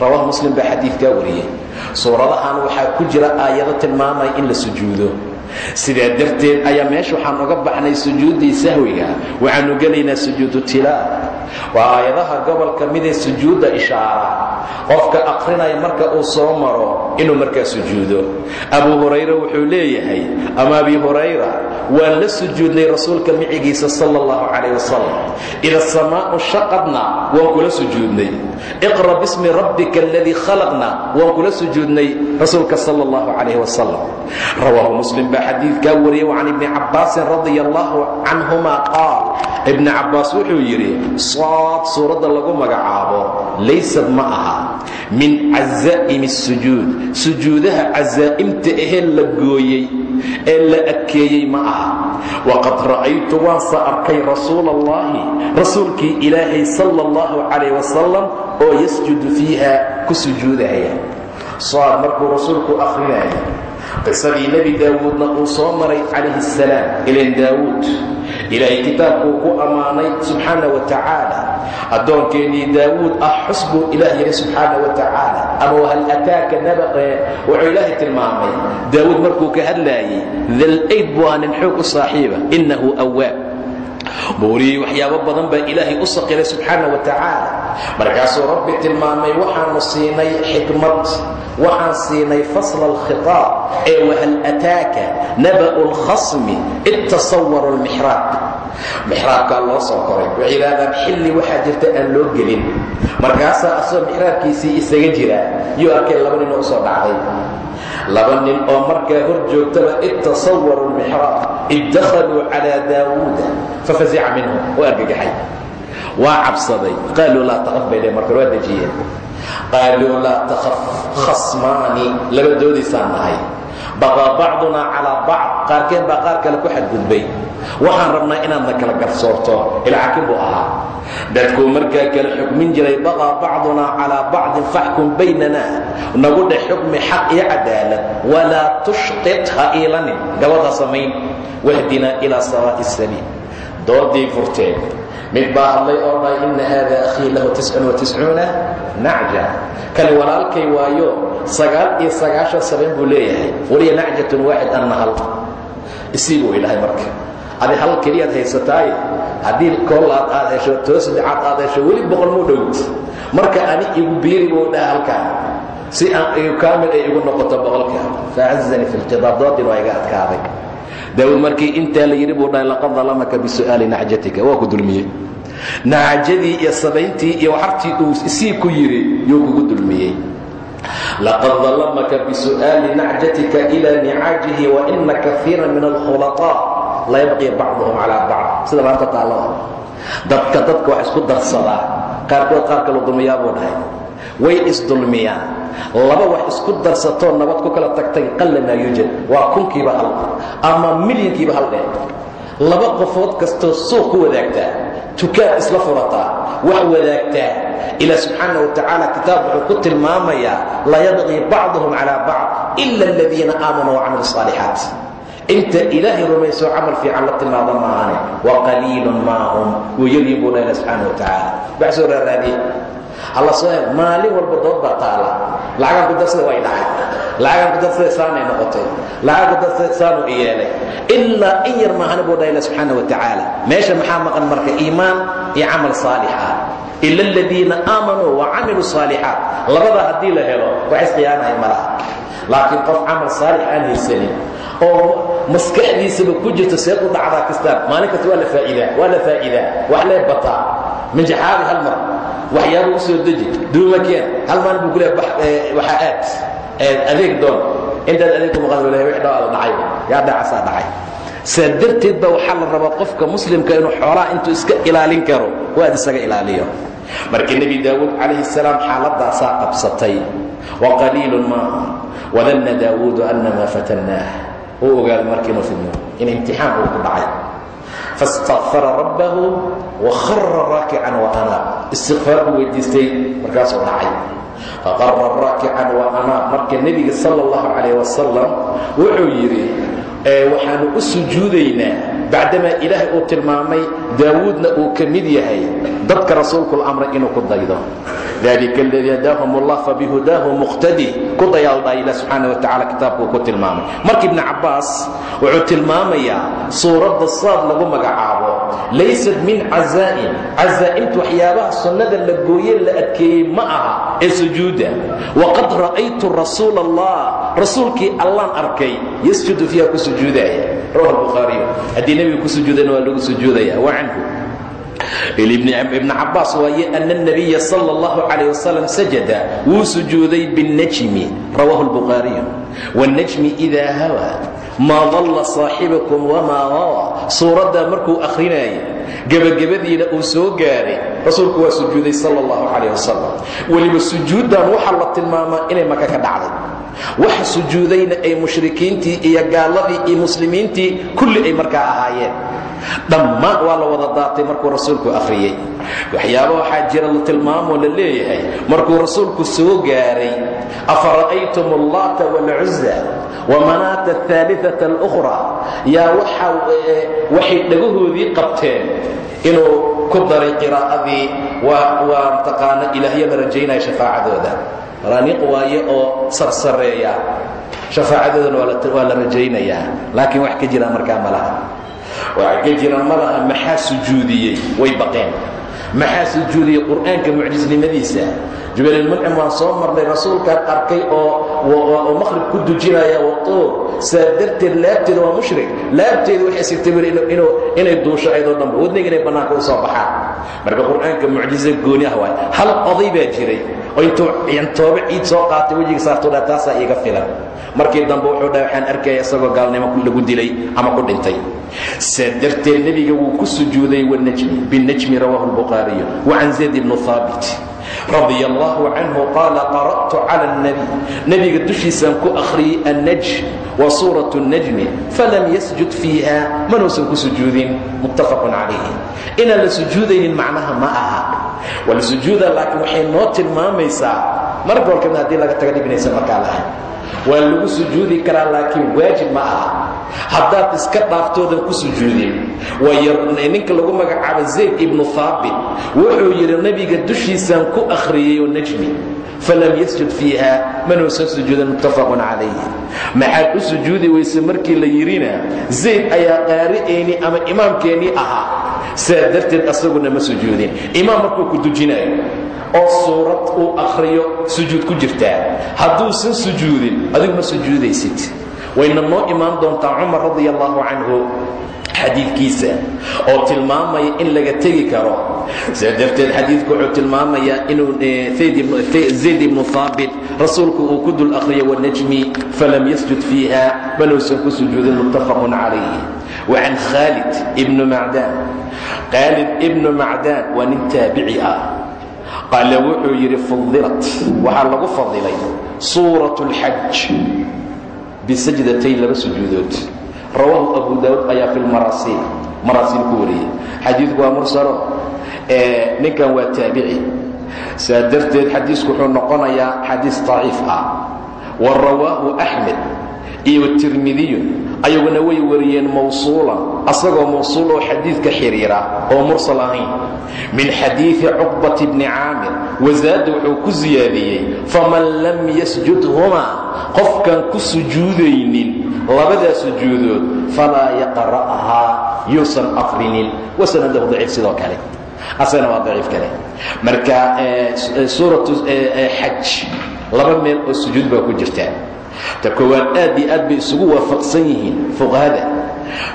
Rawaahu muslim baa xadiidkaa wariyey. Suuradahan waxaa ku jira aayado tilmaamaya in la sujuudo sidaa darteed ayaa meesha waxaan uga baxnay sujuuddii sahwiga? Waxaanu gelaynaa sujuudu tilaawa waa aayadaha gobolka midee sujuudda ishaara. Qofka aqrinaya marka uu soo maro inuu markaa sujuudo. Abu hurayra wuxuu leeyahay ama abi hurayra waan la sujuudnay rasuulka micigiisa sala allahu calayh wasalam ida samaau shaqadna waan kula sujuudnay. Iqra bismi rabbika aladii khalaqna waan kula sujuudnay rasuulka sala allahu calayh wasalam rawaahu muslim baa xadiidkaa wariyay can ibni cabbaasin radia allahu canhuma qaal ibni cabbaas wuxuu yidhi saad suuradda lagu magacaabo laysad ma aha. Min cazaa'imi sujuud sujuudaha casaa'imta ahee la gooyey ee la adkeeyey ma aha. Waqad ra'aytu waanse arkay rasuula allahi rasuulkii ilaahay sala allahu calayh wasalam oo yasjudu fiiha ku sujuudaya saad markuu rasuulku akhrinaya qisadii nebi daawuudna uu soo maray calayhi asalaam ilan daawuud ilaahay kitaabkuu ku ammaanay subxaana wa tacaala addoonkeenii daawuud ah xus buu ilaah yidhi subxaana wa tacaala ama wahal ataaka nabaqe wuxuu ilaahay tilmaamay. Daawuud markuu ka hadlaayey dal-ayd buu ahaa nin xoog u saaxiiba innahu awaab buuriyey waxyaabo badan baa ilaahay u saqiray subxaana wa tacaala. Markaasuu rabbi tilmaamay waxaanu siinay xikmad waxaan siinay fasla alkhitaab ee wahal ataaka naba'u lkhasmi id lmixraab mixraabkaa loo soo koray. Waxay yidhahdaan xilli waxaa jirta aan loo gelin. Markaasaa asagoo mixraabkiisii isaga jira yuu arkay laba nin oo u soo dhacday. Laba nin oo markaa hor joogtaba id tasawaru lmixraab id dakhaluu calaa daawuuda fafazica minhum oo argagaxay. Waa cabsaday. Qaaluu laa taqaf bay dheen marka waa dejiyeen. Qaaluu laa takhaf khasmaani laba doodiisaan nahay baqaa bacdunaa calaa bacd. Qaarkeen baa qaar kale ku xadgudbay. Waxaan rabnaa inaadna kala garsoorto. Ilxakim buu ahaa. Dadkuu markaa kala xukmin jiray baqaa bacdunaa calaa bacdin faxkum baynana nagu dheh xukmi xaq iyo cadaalad. Walaa tushqit ha iilanin gabadha samayn. Wahdinaa ilaa sawaa'i sabiil. Doodii furteen mid baa hadlay oo dhahay inna haada akhii lahu tiscun wa tiscuuna nacja kani walaalkay waayo sagaal iyo sagaashan sabayn buu leeyahay. Waliya nacjatun waaxid anna hal isii buu ilahay marka. Adi hal keliyaad haysataaye haddii koolaad aad hesho too saddexaad aad hesho weli boqol muu dhowd. Marka ani igu biiri buu dhaha halkaan. Si aan kaamil ay igu noqoto boqolka. Facazanii fi lqidaab doodin waa iga adkaaday daawuud markii intaa la yidhi buu dhahay laqad dalamaka bisu'aali nacjatika. Waa ku dulmiyey. Nacjadii iyo sabayntii iyo waxartii uu isii ku yidhi yuu kugu dulmiyey. Laqad dalamaka bisu'aali nacjatika ila nicaajihi waina kaiira min alkhulaطaa la yabqii bacduhum calaa bacd. Sida maanta taallada dadka dadka wax isku darsadaa qaarkood qaar kaloo dulmiyaa buu dhahay way isdulmiyaan laba wax isku darsatoo nabad ku kala tagtay qalla maa yuujad waa kunkiiba hal ama milyankiiba hal dheh laba qofood kastoo suuq ku wadaagtaa tukaan isla furataa wax wadaagtaa. Ilaa subxaana wa kitaab wuxuu ku tilmaamayaa la yabqii bacduhum calaa bacd ila aladiina aamanuu wacamilu saalixaat inta ilaahay rumayso camal fiican la timaado maahane. Wa qaliilun maahum wuu yaryin buu dhaila subxaana wa tacaala soo raaraadiye maalin walba dood baa taala. Lacagaan ku darsada way dhacay. Lacagaan ku darsada saanay noqotay. Lacagaan ku darsada saanu iyeelay ilaa in yar maahane buu dhaila subxaana wa tacaala. Meesha maxaa maqan marka? Iimaan iyo camal saalix ila aladiina aamanuu wa camiluu saalixaat labada haddii la helo wax isqiyaanahay malaha laakiin qof camal saalix aan haysanin oo maskaxdiisaba ku jirto seed u dhacdaa kastaan. Maalin kasta waa la faa'iidaa waa la faa'iidaa wax lee bataa minjaxaabi hal mar waxyaaba u soo deji duumakeen hal maalin buu ku leeya waxaa aad adeeg doon intaad adeeg ku maqan wala wix dhawaada dhacay yaa dhacasaa dhacay saa darteed ba waxaa la rabaa qofka muslimka inuu xoolaha intuu iska ilaalin karo waad isaga ilaaliyo markii nebi daawuud calayhi salaam xaaladaasaa qabsatay wa qaliilun maaha wadanna daawuudu annamaa fatannaah uu ogaaday markiinuu fidno in imtixaan uu ku dhacay faاstakfara rabbahu wakhara raakican waanaab istikfaar buu weydiistay markaasuu dhacay faqara raakican waanaab marka nebiga sal اllahu calayh wasalam wuxuu yidhi waxaanu u sujuudaynaa bacdamaa ilaahay uu tilmaamay daawuudna uu ka mid yahay dadka rasuulku la amray inuu ku daydo. Dalika aladii hadaahum allah fabihudaahu muqtadi. Ku dayaaldhaa ilah subxaana wa tacala kitaabkuu ku tilmaamay. Marka ibni cabbaas wuxuu tilmaamayaa suuradda saad lagu magacaabo. Laysat min cazaa'im cazaa'imta waxyaabaha sunnada la gooye la adkeeyey ma aha ee sujuudda. Waqad ra'aytu rasuula allah rasuulkii allaan arkay. Yasjudu fiiha ku sujuudaya rawahu albukhaariyu haddii nebiga ku sujuudana waa lagu sujuudaya wa canhu ibn cabaas waaye ana nabiya sal اllahu calayh wasalam sajada wuu sujuuday binnajmi rawahu lbukhaariyu wannajmi idaa hawaa maa dalla saaxibakum wamaa rawa. Suuraddaa markuu akhrinayay gebagabadiina uu soo gaaray rasuulku waa sujuuday sal اllahu calayh wasalam sujuuddan waxaa la tilmaamaa inay maka ka dhacday. Waxa sujuudayna ay mushrikiintii iyo gaaladii iyo muslimiintii kulli ay markaa ahaayeen dhammaan waa la wada daatay markuu rasuulku akhriyey waxyaaba waxaa jira la tilmaamoo la leeyahay. Markuu rasuulku soo gaaray afara'aytum allaata waalcuza wamanaata ahaaliata alukhra? Yaa waxay dhagahoodii qabteen inuu ku daray qiraa'adii waa mtaqaana ilaahya la rajaynaya shafaacadooda. Raniiq waaye oo sarsareeya. Shafaacadoodana waa la rajaynayaa laakiin wax ka jira markaa ma ka jira ma laha maxaa sujuudiyey? Way baqeen. Maxaa sujuudiyey? Qur'aanka mucjisnimadiisa jubaylilmuncim waan soo marnay rasuulkaan arkay oo maqhrib ku dujinaya watuur saa darteed laabteeda waa mushrik. Laabteeda waxay sigtay buri inay duusho ayadoo dhanba wadniga inay bannaanka u soo baxaan. Marka qur'aanka mucjiza gooni ah waay. Hal oday baa jiray. Oo intuu yantoobe ciid soo qaatay wejiga saartuu dhaa taasaa iiga filan. Markii dambe wuxuu dhaha waxaan isagoo gaalnimo lagu dilay ama ku dhintay. Saa darteed nebiga ku sujuuday binajmi rawahu lbukhaariyu wacan zayd ibnu haabit radia allahu canhu qaala qara'tu cala اnabi nebiga dushiisaan ku akhriyey annajm wa suurat اnnajmi falam yasjud fiiha. Manuusan ku sujuudin. Muttafaqun calayhi inaan la sujuudaynin macnaha ma aha. Waa la sujuuda laakiin waxay noo tilmaamaysaa. Mar goolkana haddii laga taga dhibinaysa markaa lahayn waa lagu sujuudi karaa laakiin waajib ma aha. Haddaad iska dhaaftoodan ku sujuudin ninka lagu magacaabo zayd ibnu haabit wuxuu yidhi nebiga dushiisaan ku akhriyey oo najmi falam yasjud fiiha manuusan sujuudan muttafaqun calayhi. Maxaad u sujuudi weyse markii la yidhina zayd ayaa qaari'eennii ama imaamkeennii ahaa. Saa darteed asaguna ma sujuudin. Imaam markuu ku dujinayo oo suurad uu akhriyo sujuud ku jirtaa hadduusan sujuudin adigu ma sujuudaysid. Wayna noo imaan doontaa cumar radi allahu canhu xadiidkiisa oo tilmaamaya in laga tegi karo. Saa darteed xadiidku wuxuu tilmaamayaa inuu zayd ibnu haabit rasuulku uu ku dul akhriyo wanajmi falam yasjud fiiha manuusan ku sujuudin muttafaqun calayh wacan khaalid ibnu macdaan khaalid ibnu macdaan waa nin taabici ah qaala wuxuu yidhi fudilat. Waxaa lagu fadilay suurat اlxaj bisajdatayn laba sujuudood. Rawaahu abu daawuud ayaa fi lmarasiil maraasiil ku wariyey. Xadiidku waa mursalo ninkan waa taabici. Saa darteed xadiisku wuxuu noqonayaa xadiis daciif ah. Wa axmed iyo tirmidiyun ayaguna way wariyeen mawsuulan asagoo mawsuul oo xadiidka xiriira oo mursal ahayn. Min xadiidi cuqbati bni caamir wasaada wuxuu ku siyaadiyey faman lam yasjudhumaa qofkaan ku sujuudaynin labadaa sujuudood falaa yaqra'haa yuusan aqrinin. Wasanadahu daciif sidoo kale. Asagana waa daciif kale. Marka suuratu xaj laba meel oo sujuud baa ku jirta ta koowaad aad iyo aad bay isugu waafaqsan yihiin fuqahada.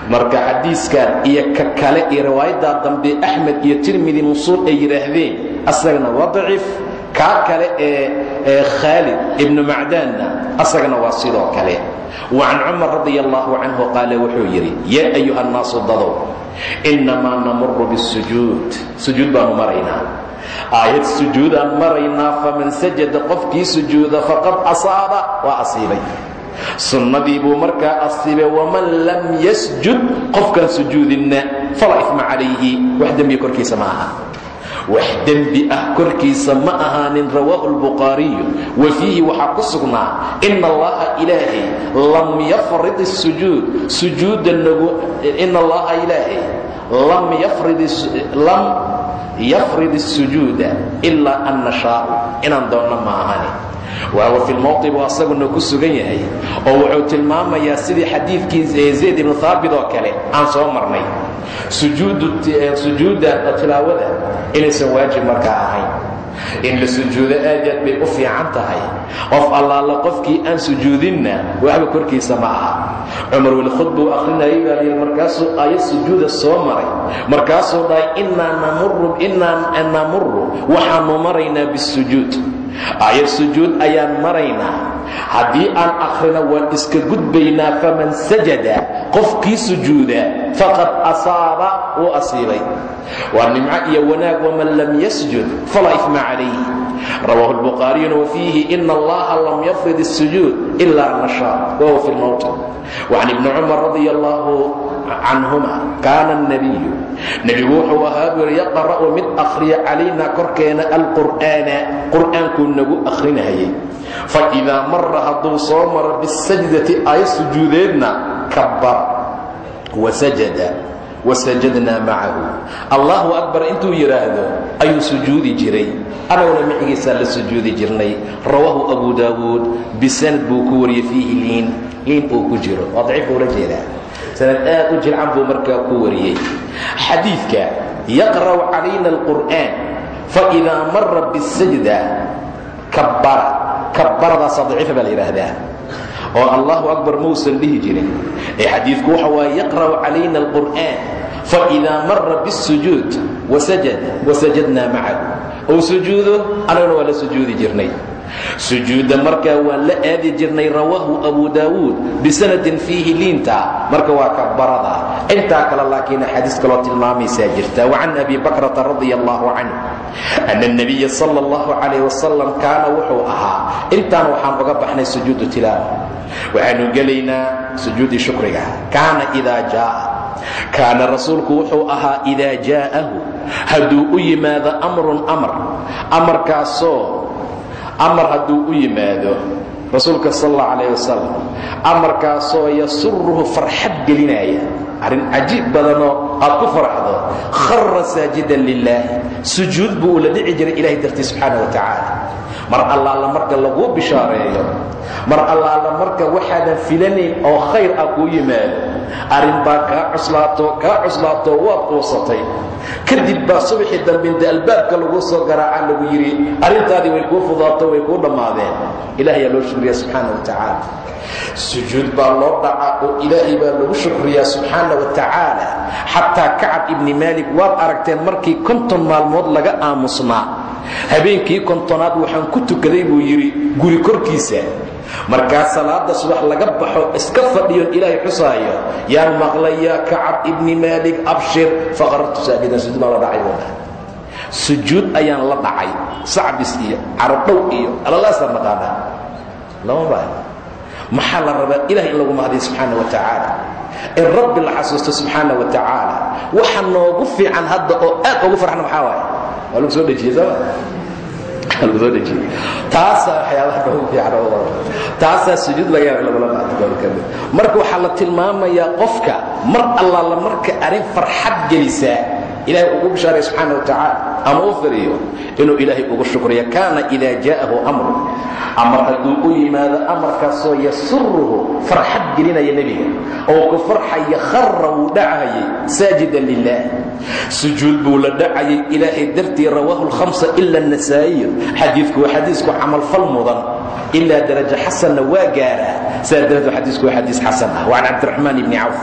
Marka xadiiskan iyo ka kale iyo riwaayaddaa dambe axmed iyo tirmidi musuul ay yidhaahdeen asagana waa daciif. Kaa kale ee khaalid ibnu macdaanna asagana waa sidoo kale. Wa can cumar radi allahu canhu qaala wuxuu yidhi yaa ayuha nnaasu dadow innamaa namuru bisujuud sujuud baanu maraynaa aayad sujuudaan maraynaa faman sajada qofkii sujuuda faqad asaaba waa asiibay. Sunnadii buu markaa asiibay waman lam yasjud qofkaan sujuudinna falaa ifma calayhi wax dembiga korkiisa ma aha. Wax dembi ah korkiisa ma ahaanin rawaahu wa fiihi waxaa ku sugnaa allaha ilaahay lam yafrid sujuud sujuuda ina allaha ilaahay lam yafrid lam yafrid الsujuuda ilaa an nashaau inaan doonno ma ahani wahuwa fi lmowqib u asaguna ku sugan yahay oo wuxuu tilmaamayaa sidii xadiidkii zayd ibnu haabit oo kale aan soo marnay sujuudda tilaawada inaysan waajib markaa ahayn in la sujuudo aad aad bay u fiican tahay. Qof allaala qofkii aan sujuudinna waxba korkiisa ma aha. Cumar weli khudba u akhrinayay baa layidhi markaasuu aayad sujuuda soo maray. Markaasuu dhahay innaa namuru waxaanu maraynaa bisujuud aayad sujuud ayaan maraynaa haddii aan akhrina waan iska gudbaynaa faman sajada qofkii sujuuda faqad asaaba wuu asiibay. Waa nimco iyo wanaag waman lam yasjud falaa ifma calayh rawaahu lbukhaariyuna wafiihi ina allaha lam yafrid الsujuud ila nashaa wahuwa fi lmowt wacan ibni cumar radi allahu canhuma kaana الnabiyu nebigu wuxuu ahaa buu yidhi yaqra'u mid akhriya calaynaa korkeena alqur'aana qur'aankuu nagu akhrinayay faidaa mara hadduu soo maro bisajdati aayad sujuudeedna kabbar wasajada wasajadnaa macahu. Allahu akbar intuu yidhaahdo ayuu sujuudi jiray. Anaguna micigiisaa la sujuudi jirnay. Rawaahu abu daawuud bisanad buu ku wariyey fiihi liin. Liin uu ku jiro. Waa daciif ula jeedaa. Sanad aad u jilcan buu markaa ku wariyey. Xadiidka yaqra'u calayna alqur'aan faidaa mara bisajda kabbara. Kabbaradaasa daciifa baa la yidhaahdaa oo allahu akbar mausan dhihi jirin. Ee xadiidku waxa waaye yaqra'u calayna alqur'aan faidaa mara bisujuud wasajad wasajadnaa macahu ou sujuudo annaguna waa la sujuudi jirnay sujuudda markaa waan la aadi jirnay rawaahu abu daawuud bisanadin fiihi liinta marka waa kabbarada intaa kale laakiin axaadiis kaloo tilmaamaysaa jirta wacan abi bakrata radia allahu canh ana اnabiya sala اllahu calayh wasalam kaana wuxuu ahaa intaan waxaan uga baxnay sujuudu tilaawa waxaanu gelaynaa sujuudi shukriga kaana idaa jaaa kaana rasuulku wuxuu ahaa idaa jaa'ahu hadduu u yimaado amrun amar amarkaasoo amar hadduu u yimaado rasuulka sal اllau calayh wasalam amarkaasoo yasuruhu farxad gelinaya arrin cajiib badanoo aad ku farxdo khara saajidan lilaahi sujuud buu ula dhici jiray ilahay dartii subxaana wa tacaala. Mar allaala marka laguu bishaareeyo mar allaala marka waxaadan filanayn oo khayr ah kuu yimaado arrin baa kaa cuslaato kaa cuslaato waad quusatay. Kadib baa subaxii dambinta albaabka laguu soo garaaca lagu yidhi arrintaadii way kuu fudaato way kuu dhammaadeen ilahayaa loo shukriya subxaana wa tacaala. Sujuud baa loo dhacaa oo ilaahay baa lagu shukriyaa subxaana wa tacaala. Xataa kacab ibni maalik waad aragteen markii konton maalmood laga aamusnaa. Habeenkii kontonaad waxaan ku tukaday buu yidhi guri korkiisa markaa salaada subax laga baxo iska fadhiyon ilaahay xusaayo yaan maqlay yaa kacab ibni maalik abshir. Faqarartu saajidan sujuud baa la dhacay buu sujuud ayaan la dhacay sacbis iyo caradhow iyo alalaasaan naqaanaa lama baa maxaa la rabaa ilahay in lagu mahadiyo subxaana wa tacaala? In rabbi la xasuusto subxaana wa tacaala? Waxa noogu fiican hadda oo aad ugu farxna maxaa waaye? Waa lagu soo dhejiyey sooma taasaa waxyaabaha noogu fiican oo taasaa sujuud laga lagula gobolkada marka waxaa la tilmaamayaa qofka mar allaala marka arrin farxad gelisaa ilahay ugu bishaaray subxaana wa tacaala ama u fariyo inuu ilaahay ugu shukriyo. Kaana idaa jaa'ahu amru amar hadduu u yimaado amarkaasoo yasuruhu farxad gelinaya nebiga. Oo ku farxaya khara wuu dhacayay saajidan lilah sujuud buu la dhacayay ilaahay dartii rawaahu lhamsa ila anasaa'iyu xadiidku waa xadiisku camalfal mudan. Ilaa darajo xasanna waa gaaraa saa darteed xadiisku waa xadiis xasan ah. Wacan cabdiraxmaan ibni cawf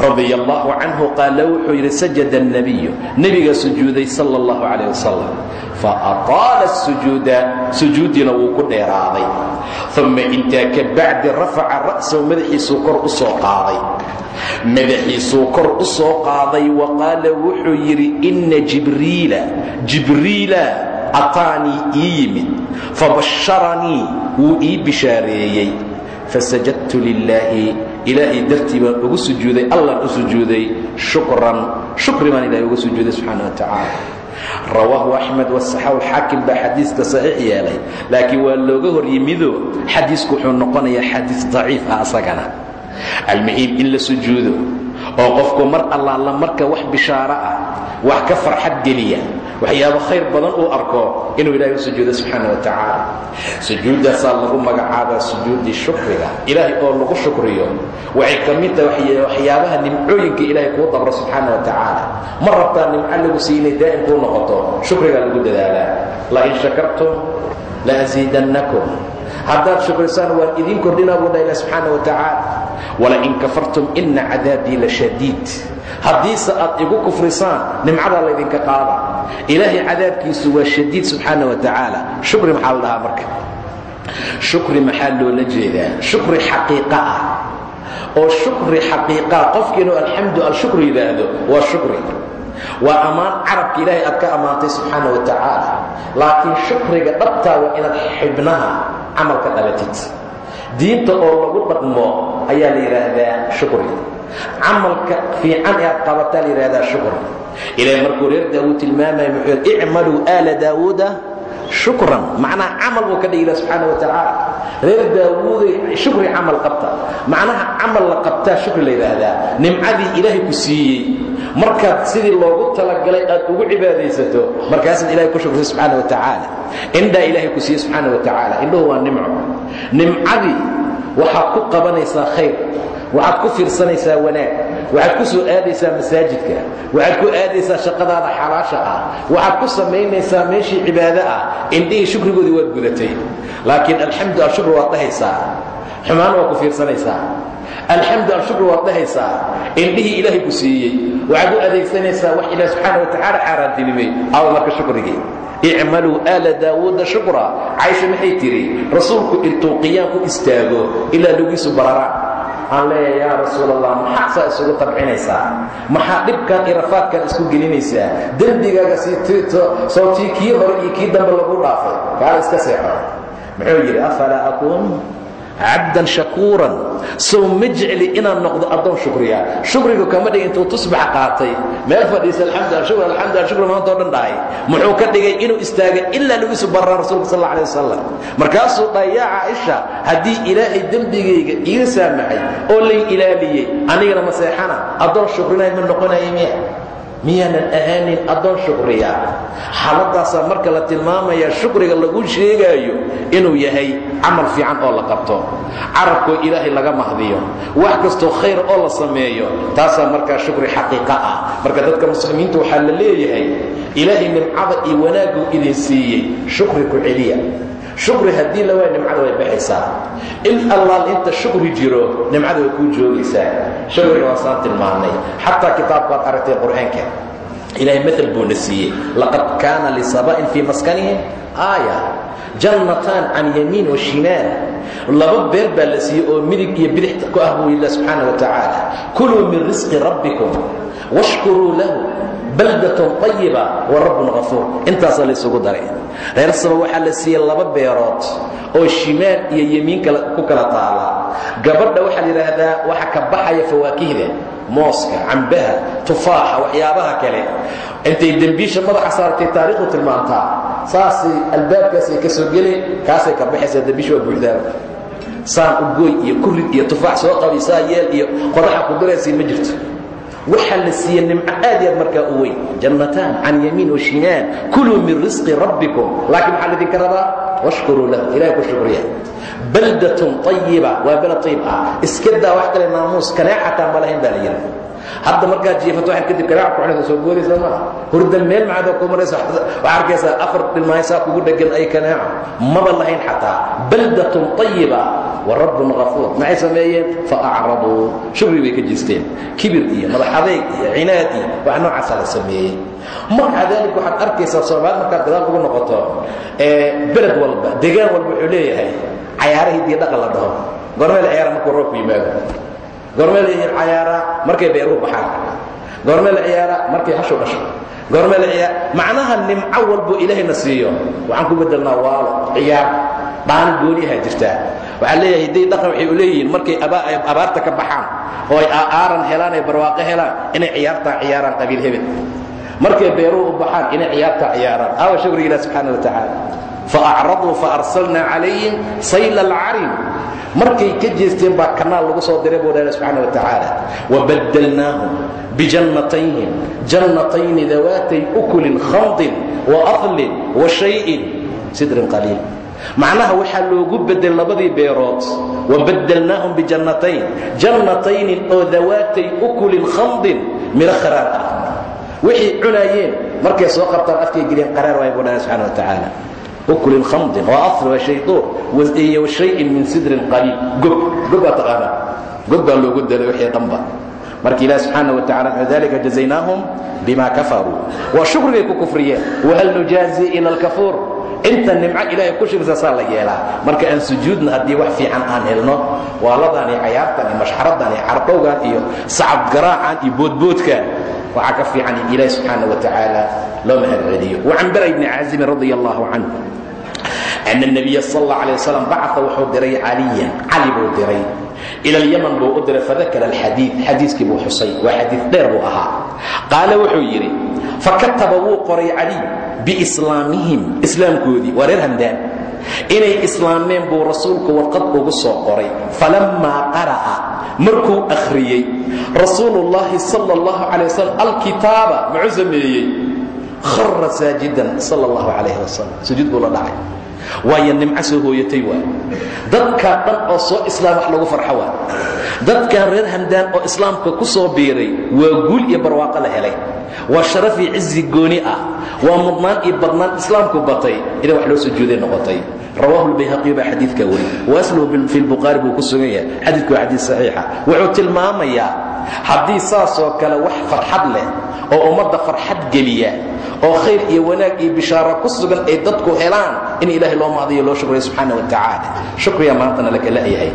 radia allahu canhu qaala wuxuu yidhi sajada الnabiyu nebiga sujuuday sala اllahu calayh wasalam faataala sujuuda sujuuddiina wuu ku dheeraaday. Uma intaa ka bacdi rafaca ra'sahu madaxiisuu kor u soo qaaday. Madaxiisuu kor u soo qaaday wa qaala wuxuu yidhi inna jibriila jibriila ataanii ii yimid. Fabasharanii wuu ii bishaareeyey. Fasajadtu lilaahi ilaahay dartii baan ugu sujuuday allaan u sujuuday. Shukran shukri baan ilahay uga sujuuday subxaana wa tacaala rawaahu axmed wasaxaw xaakim baa xadiiska saxiix yeelay. Laakiin waa looga hor yimido xadiisku wuxuu noqonayaa xadiis daciif ah asagana. Almuhiim in la sujuudo oo qofku mar allaala marka wax bishaaro ah wax ka farxad geliya waxyaabo khayr badan uu arko inuu ilaahay u sujuudo subxaana wa tacaala. Sujuuddaasaa lagu magacaabaa sujuudi shukriga ilaahay oo lagu shukriyo waxay ka mid tahay waxyaabaha nimcooyinka ilaahay kuu dabro subxaana wa tacaala. Ma rabtaa nimco lagu siinay daa'im kuu noqoto shukrigaa lagu dadaalaa. Lain shakartum la asiidannakum haddaad shukrisaan waan idiin kordhinaa buu dha ilah subxaana wa tacaala. Walain kafartum ina cadaabii la shadiid. Haddiise aad igu kufrisaan nimcadaa laydinka qaada. Ilaahay cadaabkiisu waa shadiid subxaana wa tacaala. Shukri maxaa la marka? Shukri maxaa loola jeedaa? Shukri xaqiiqa ah. Oo shukri xaqiiqaa qofkiinu alxamdu alshukru yidhaahdo waa shukri. Waa ammaan carabka ilaahay aad ka ammaantay subxaana wa tacaala. Laakiin shukriga dhabtaa waa inaad xibnaha camalka dhalatid diinta oo lagu dhaqmo ayaa la yidhaahdaa shukri camalka fiican ee aad qabataa la yidhahdaa shukri ilahay markuu reer daawuud tilmaamaya muxuu yidhi icmaluu aala daawuuda shukran. Macnaha camal buu ka dhigila subxaana wa tacaala reer daawuuday shukri camal qabta. Macnaha camal la qabtaa shukri la yidhaahdaa nimcadii ilaahay ku siiyey markaad sidii loogu talagalay aad ugu cibaadaysato markaasaad ilahay ku shukrisay subxaana wa tacaala. Indhaa ilaahay ku siiyey subxaana wa tacaala. Indhuhu waa nimco. Nimcadii waxaad ku qabanaysaa khayr waxaad ku fiirsanaysaa wanaag waxaad ku soo aadaysaa masaajidka waxaad ku aadaysaa shaqadaada xalaasha ah waxaad ku samaynaysaa meeshii cibaado ah indhihii shukrigoodii waad gudatay. Laakiin alxamdu alshukr waad dhahaysaa xumaan waa ku fiirsanaysaa alxamdu alshukr waad dhahaysaa. Indhihii ilaahay ku siiyey. Waxaad u adeegsanaysaa wax ilaah subxaana wa tacaala xaaraantinimay. Aw marka shukrigii. Icmaluu aala daawuuda shukra. Caysha maxay tidhi rasuulku intuu qiyaam ku istaago ilaa lugiisu bararaan. Aan leeyahay yaa isugu tabcinaysaa maxaa dhibkan irafaadkan isku gelinaysaa? Dembigaaga soo tii kii hore iyo dambe lagu dhaafay. Kaala iska seexo. Muxuu yidhi afalaa akuun cabdan shakuuran. Sow ma jecli inaan noqdo addoon shukriya. Shukrigu kama dhig intuu tusbax qaatay. Meel fadhiisa alxamdu alshukr maantao dhan dhahay. Muxuu ka dhigay inuu istaagay ilaa lagiisu barraan rasuulka sal alay wasalam markaasuu dhahay yaa caaisha haddii ilaahay dembigayga iga saamaxay oo lay ilaaliyey anigana maseexana addoon shukrinay ma noqonaya miya miyaanan ahaanin addoon shukriya. Xaaladaasaa marka la tilmaamaya shukriga lagu sheegaayo inuu yahay camal fiican oo la qabto. Carabkoo ilaahay laga mahdiyo. Wax kastoo khayr oo la sameeyo taasaa markaa shukri xaqiiqa ah. Marka dadka muslimiinta waxaa la leeyahay ilaahay nimcada iyo wanaaguu idin siiyey. Shukri ku celiya shukri haddii la waaya nimcada way baxaysaa. In allaal inta shukri jiro nimcada way kuu joogaysaa. Shukriga waa saan tilmaannay. Xataa kitaabku aad aragtay qur'aanka. Ilahay maal buuna siiyey. Laqad kaana lisaba'in fii maskanihim. Aaya. Jannataan can yamiin wa shimaal. Laba beer baa la siiyey oo midig iyo bidix ku ah buu yidhi subxaana wa tacaala kuluu min risqi rabbikum. Washkuruu lahu baldatun ayiba wa rabbun hafuur intaasaa laysugu daray. Reer saba waxaa la siiyey laba beerood oo shimaal iyo yemiin ku kala taala. Gabadha waxaa la yidhaahdaa waxa ka baxaya fawaakihda mooska cambaha tufaaxa waxyaabaha kale. Intay dembiisha madaxa saartay taariikhdu tilmaantaa. Saasay albaabkaasay ka soo geli kaasay ka baxaysaa dembiisha waa buuxdaaba saan ugooy iyo kurid iyo tufaax soo qabi saa yeel iyo qodaxa ku daraysiin ma jirto waxaa la siiyey nimco aad yaad markaa u weyn. Jannataan can yamiin wa shimaal kuluu min risqi rabbikum. Laakiin maxaa laydinka rabaa? Washkuruu lahu. Ilahay ku shukriya. Baldatun ayiba waa beled ayib ah iska daa wax kale naamuus kaneecataa ma lahayn baa la yidhi hadda markaad jiifato waxaad kadib kaneeca ku xidhaysa soo boodaysa maaha hurdan meel macadoo ku maraysa waxaa arkaysaa afar dhilmaaysaa kugu dheggan ay kaneeco. Maba lahayn xataa. Baldatun ayiba wa rabbun hafuur maxay sameeyeen? Fa acraduu shukri bay ka jeesteen kibir iyo madax adeeg iyo cinaad iyo wax noocaasaa la sameeyey. Markaa daalik waxaad arkaysaa soomaali markaad gadaal ugu noqoto beled walba degaan walba wuxuu leeyahay cayaarahii diyo dhaqan la dhaho. Gormeel ciyaara markuu roobku yimaado. Gormeel cayaara markay beeruhu baxaan. Gormeel ciyaara markay hashu dhasho. Gormeel ciyaar macnaha nimco walbo ilaahayna siiyo. Waxaan ku bedelnaa waalo ciyaar dhaani gooniyaha jirtaa. Waxaa leeyahay day dhaqan waxay u leeyihiin markay abaarta ka baxaan oo ay aaran helaan ay barwaaqo helaan inay ciyaartaa ciyaaraan qabiil hebel. Markay beeruhu u baxaan inay ciyaartaa ciyaaraan. Aawa shukriga ilah subxaana wa tacaala faacraduu faarsalnaa calayhim sayla alcarim markay ka jeesteen baa kanaal lagu soo diray buu dhaala subxaana wa tacaala wabadalnaahum bijannatayhim jannatayni dawaatay ukulin khamdin waahlin wa shayin sidrin qaliil macnaha waxaa loogu bedel labadii beerood wabadalnaahum bijannatayn jannataynin oo dawaatay ukulin khamdin midho kharaar ah wixay cunaayeen markay tacaala ukulin khamdin waa asl waa shayduur iyo shayin min sidrin qaliil gob gob baa taqaanaa gob baa loogu dalay wixii dhanba marka ilaah subxaana wa tacala dalika jazaynaahum bima kafaruu waa shukrigay ku kufriyeen wahal nujaazi ila alkafuur inta nimco ilaahay ku shirsa saa la yeelaa marka aan sujuudna haddii wax fiican aan helno waaladan iyo cayaartan iyo mashxaradan iyo carbowgan iyo sacabgaraacan iyo boodboodkan waxaa ka fiican in ilaahi subxaana wa tacaala loo mahadceliyo. Wacan baray bni caazimin radi allahu canhu ana nabiya sal alla alay wasalam bacaa wuxuu diray caliyan cali buu diray. Ila alyaman buu u diray fadakara alxadiid xadiiskii buu xusay waa xadiid dheer buu ahaa. Qaala wuxuu yidhi fakataba wuu qoray caliy biislaamihim islaamkoodii waa reer handaan inay islaameen buu rasuulku warqad ugu soo qoray. Falammaa qara'a markuu akhriyey rasuulu llaahi sal اllahu calay wasalam alkitaaba muxuu sameeyey? Khara saajidan sal اllahu calayh wasalam sujuud buu la dhacay. Waayo nimco soo hooyatay waay dadkaa dhan oo soo islaam wax lagu farxo waay dadkan reer hamdaan oo islaamka ku soo biiray waa guul iyo barwaaqo la helay. Waa sharaf iyo cizi gooni ah waa mudnaan iyo badnaan islaamku batay inay wax loo sujuuday noqotay. Rawaahu lbayhaqiyu baa xadiidka weri waasluhu fi lbukhaari buu ku sugan yahay. Xadiidku waa xadiid saxiixa. Wuxuu tilmaamayaa haddii saasoo kale wax farxad leh oo ummadda farxad geliya oo khayr iyo wanaag iyo bishaaro ku sugan ay dadku helaan in ilaahay loo maadiyo loo shukriyo subxaana wa tacaala. Shukriya maantana la yahay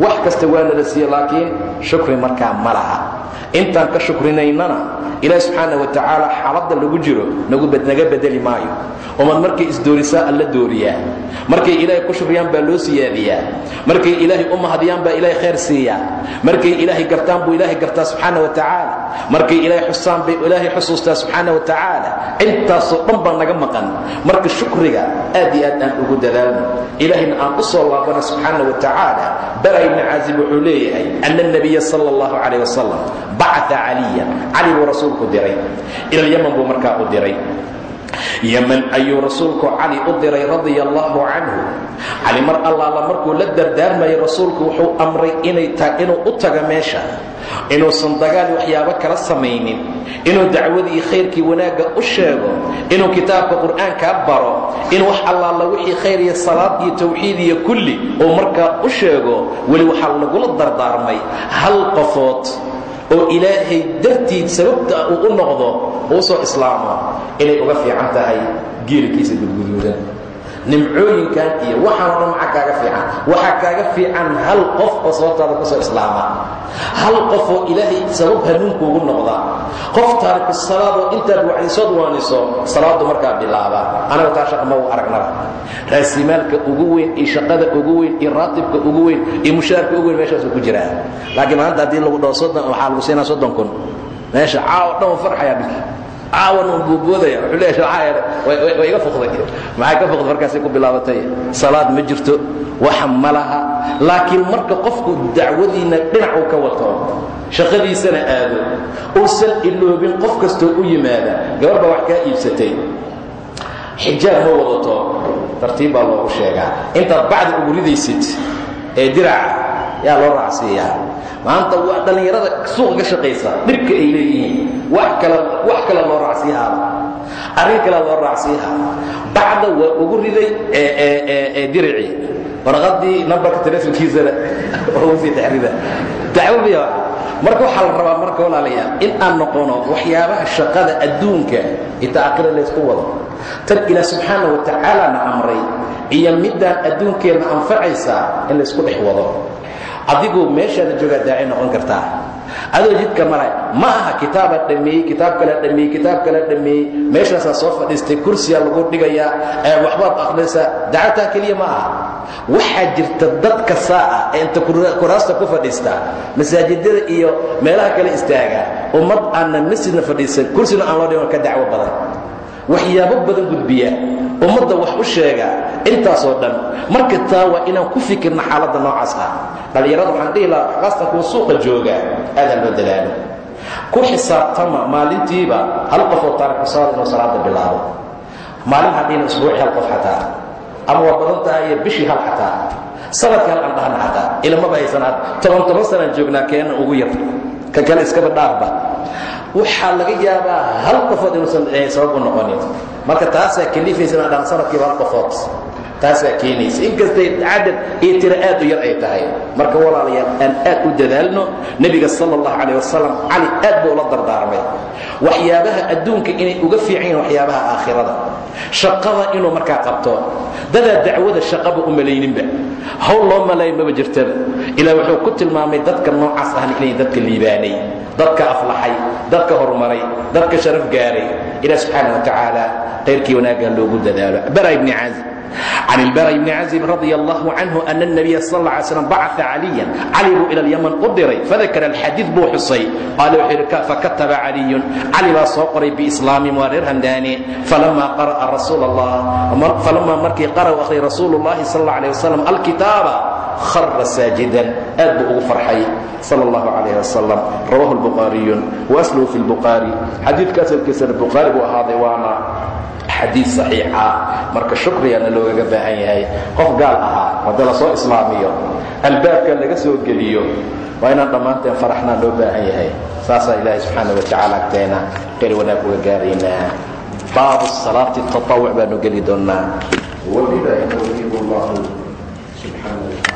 wax kasta waa nala siiye laakiin shukri markaa ma laha intaan ka shukrinaynana ilaahi subxaana wa tacaala xaaladda lagu jiro naga bedeli maayo. Umad markay isdoorisaa alla dooriyaa. Markay ilaahay ku shukriyaan baa loo siyaadiyaa. Markay ilaahay u mahadiyaan baa ilaahay khayr siiyaa. Markay ilaahay gartaan buu ilaahay gartaa subxaana wa tacaala markay ilaahay xusaan bay ilaahay xusuustaa subxaana wa tacaala intaasoo dhan baa naga maqan. Marka shukriga aad iyo aad aan ugu dadaalno. Ilaahayna aan u soo laabana subxaana wa tacaala bara ibni caazib wuxuu leeyahay ana nabiya sala allahu calayh wasalam bacaa caliyan cali buu rasuulku diray. Ila lyaman buu markaa u diray. Yeman ayuu rasuulku cali u diray radia allaahu canhu cali mar allaala markuu la dardaarmayay rasuulku wuxuu amray inuu u taga meesha inuusan dagaal waxyaabo kala samaynin inuu dacwadii khayrkii wanaagga u sheego inuu kitaabka qur'aankaa baro in wax allaala wixii khayr iyo salaad iyo tawxiid iyo kulli uu markaa u sheego weli waxaa lagula dardaarmay hal qofood oo ilaahay dartiid sababta uu u noqdo uu soo islaamo inay uga fiican tahay geelkiisa gudguduudan nimcooyinkan iyo waxaanoo dhan maxaa kaaga fiican. Waxaa kaaga fiican hal qof oo sababtaada ku soo islaama. Hal qof oo ilaahay sabab hanuunkuugu noqda qof taariku salaadoo intaad wacdisood waaniso salaadu markaa bilaaba. Anaga taa shaqa ma u aragnaba. Raasimaalka ugu weyn iyo shaqada ugu weyn iyo raatibka ugu weyn iyo mushaarka ugu weyn meeshaasuu ku jiraa. Laakiin maanta haddii lagu dhaho soddon waxaa lagu siinaa soddon kun. Meesha caawo dhan u farxayaa dhilki caawan way iga fuqday. Maxay ka fuqday markaasay ku bilaabatay? Salaad ma jirto. Waxa ma laha laakiin marka qofku dacwadiinna dhinac uu ka wato shaqadiisana aado. Uusan iloobin qof kastoo u yimaada gabar baa wax kaa iibsatay. Xijaab ma wadato tartiib baa loogu sheegaa. Intaad bacdi ugu ridaysid ee diraca yaa loo raacsiiyaa. Maanta waa dhallinyarada suuqa ka shaqaysa dhibka ay leeyihiin. Wax kale loo raacsiihaaba arrin kale loo raacsiihaa bacda waa ugu riday ee warqadii nambarka telefonkiisana waa ugu sii dhexrida dacwo miya marka waxaa la rabaa marka walaalayaal in aan noqono waxyaabaha shaqada adduunka inta aakhira laysku wado. Tan ilaah subxaana wa tacaalana amray iyo middaan adduunkeenna anfacaysaa in laysku dhex wado. Adigu meeshaada joogaa daaci noqon kartaa adoo jidka maray ma aha kitaabaad dhammeeyey kitaab kalea dhammeeyey kitaab kalea dhammeeyey meeshaasaa soo fadhiistay kursiyaa lagu dhigayaa waxbaad akhriyaysaa dacataa keliya ma aha. Waxaa jirta dadka saa'a ee inta kuraasta ku fadhiista masaajidada iyo meelaha kale istaaga. Ummad aanna masjidna fadhiisan kursina aan loo dhigan ka dacwo badan. Waxyaabo badan gudbiya ummadda wax u sheega intaasoo dhan. Marka taa waa inaan ku fikirna xaaladda noocaas ah. Dhallinyarada waxaan dhihi lahaa khaastan kuwa suuqa jooga aadaan loo dadaalo. Ku xisaabtama maalintiiba hal qofoo taariku salaad inuu salaada bilaabo. Maalin hadhiina isbuuci hal qof xataa ama waa badan tahay iyo bishii hal xataa sanadka hal aan dhahna xataa ilamaba haysan had toban toban sanaan joognaa keena ugu yar. Ka kale iskaba dhaafba waxaa laga yaabaa hal qofood inuusan sabab u noqonin marka taasaa kalifaysa inaan dhahan sanadkiiba hal qofood taasaa keenaysa. Inkastay cadad iyo tiro aad u yar ay tahay. Marka walaalayaal aan aad u dadaalno nebiga sala allahu calayh wasalam cali aad buu ula dardaarmay. Waxyaabaha adduunka inay uga fiican yihiin waxyaabaha aakhirada. Shaqada inuu markaa qabto. Dadaa dacwada shaqaba u malayninba hawl loo malayn maba jirtaba. Ilaa wuxuu ku tilmaamay dadka noocaas ahna inay dadka liibaanay dadka aflaxay dadka horumaray dadka sharaf gaaray. Ilah subxaana wa tacaala khayrkii wanaagga loogu dadaalo. Bara ibni caazib can ilbara bni cazib radia allahu canhu ana nabiya sal ly slam bacaa caliyan cali buu ila lyaman u diray fadakara alxadiid buu xusay qaala wuxuu yidhi fakataba caliyun cali baa soo qoray biislaamin waa reer hamdaane falamaa qara'a rasuul allah falamaa markii qara u akhriyay rasuulu llahi sal alla alih wasalam alkitaaba khara saajidan aad buu ugu farxay sal allahu calayh wasalam rawahu lbukhaariyun waasluhu fi lbukhaari xadiidkaas adkiisana bukhaari buu ahaaday waana xadiid saxiixa. Marka shukrigaana loogaga baahan yahay. Qof gaal ahaa hadda la soo islaamiyo albaabka laga soo geliyo waa inaan dhammaanteen faraxnaa loo baahan yahay. Saasaa ilaahay subxaana wa tacaala agteena khayr wanaag uga gaaraynaa baabu salaati tatawuc baanu geli doonnaa. Wabilahi tawfiiq allahu subxaana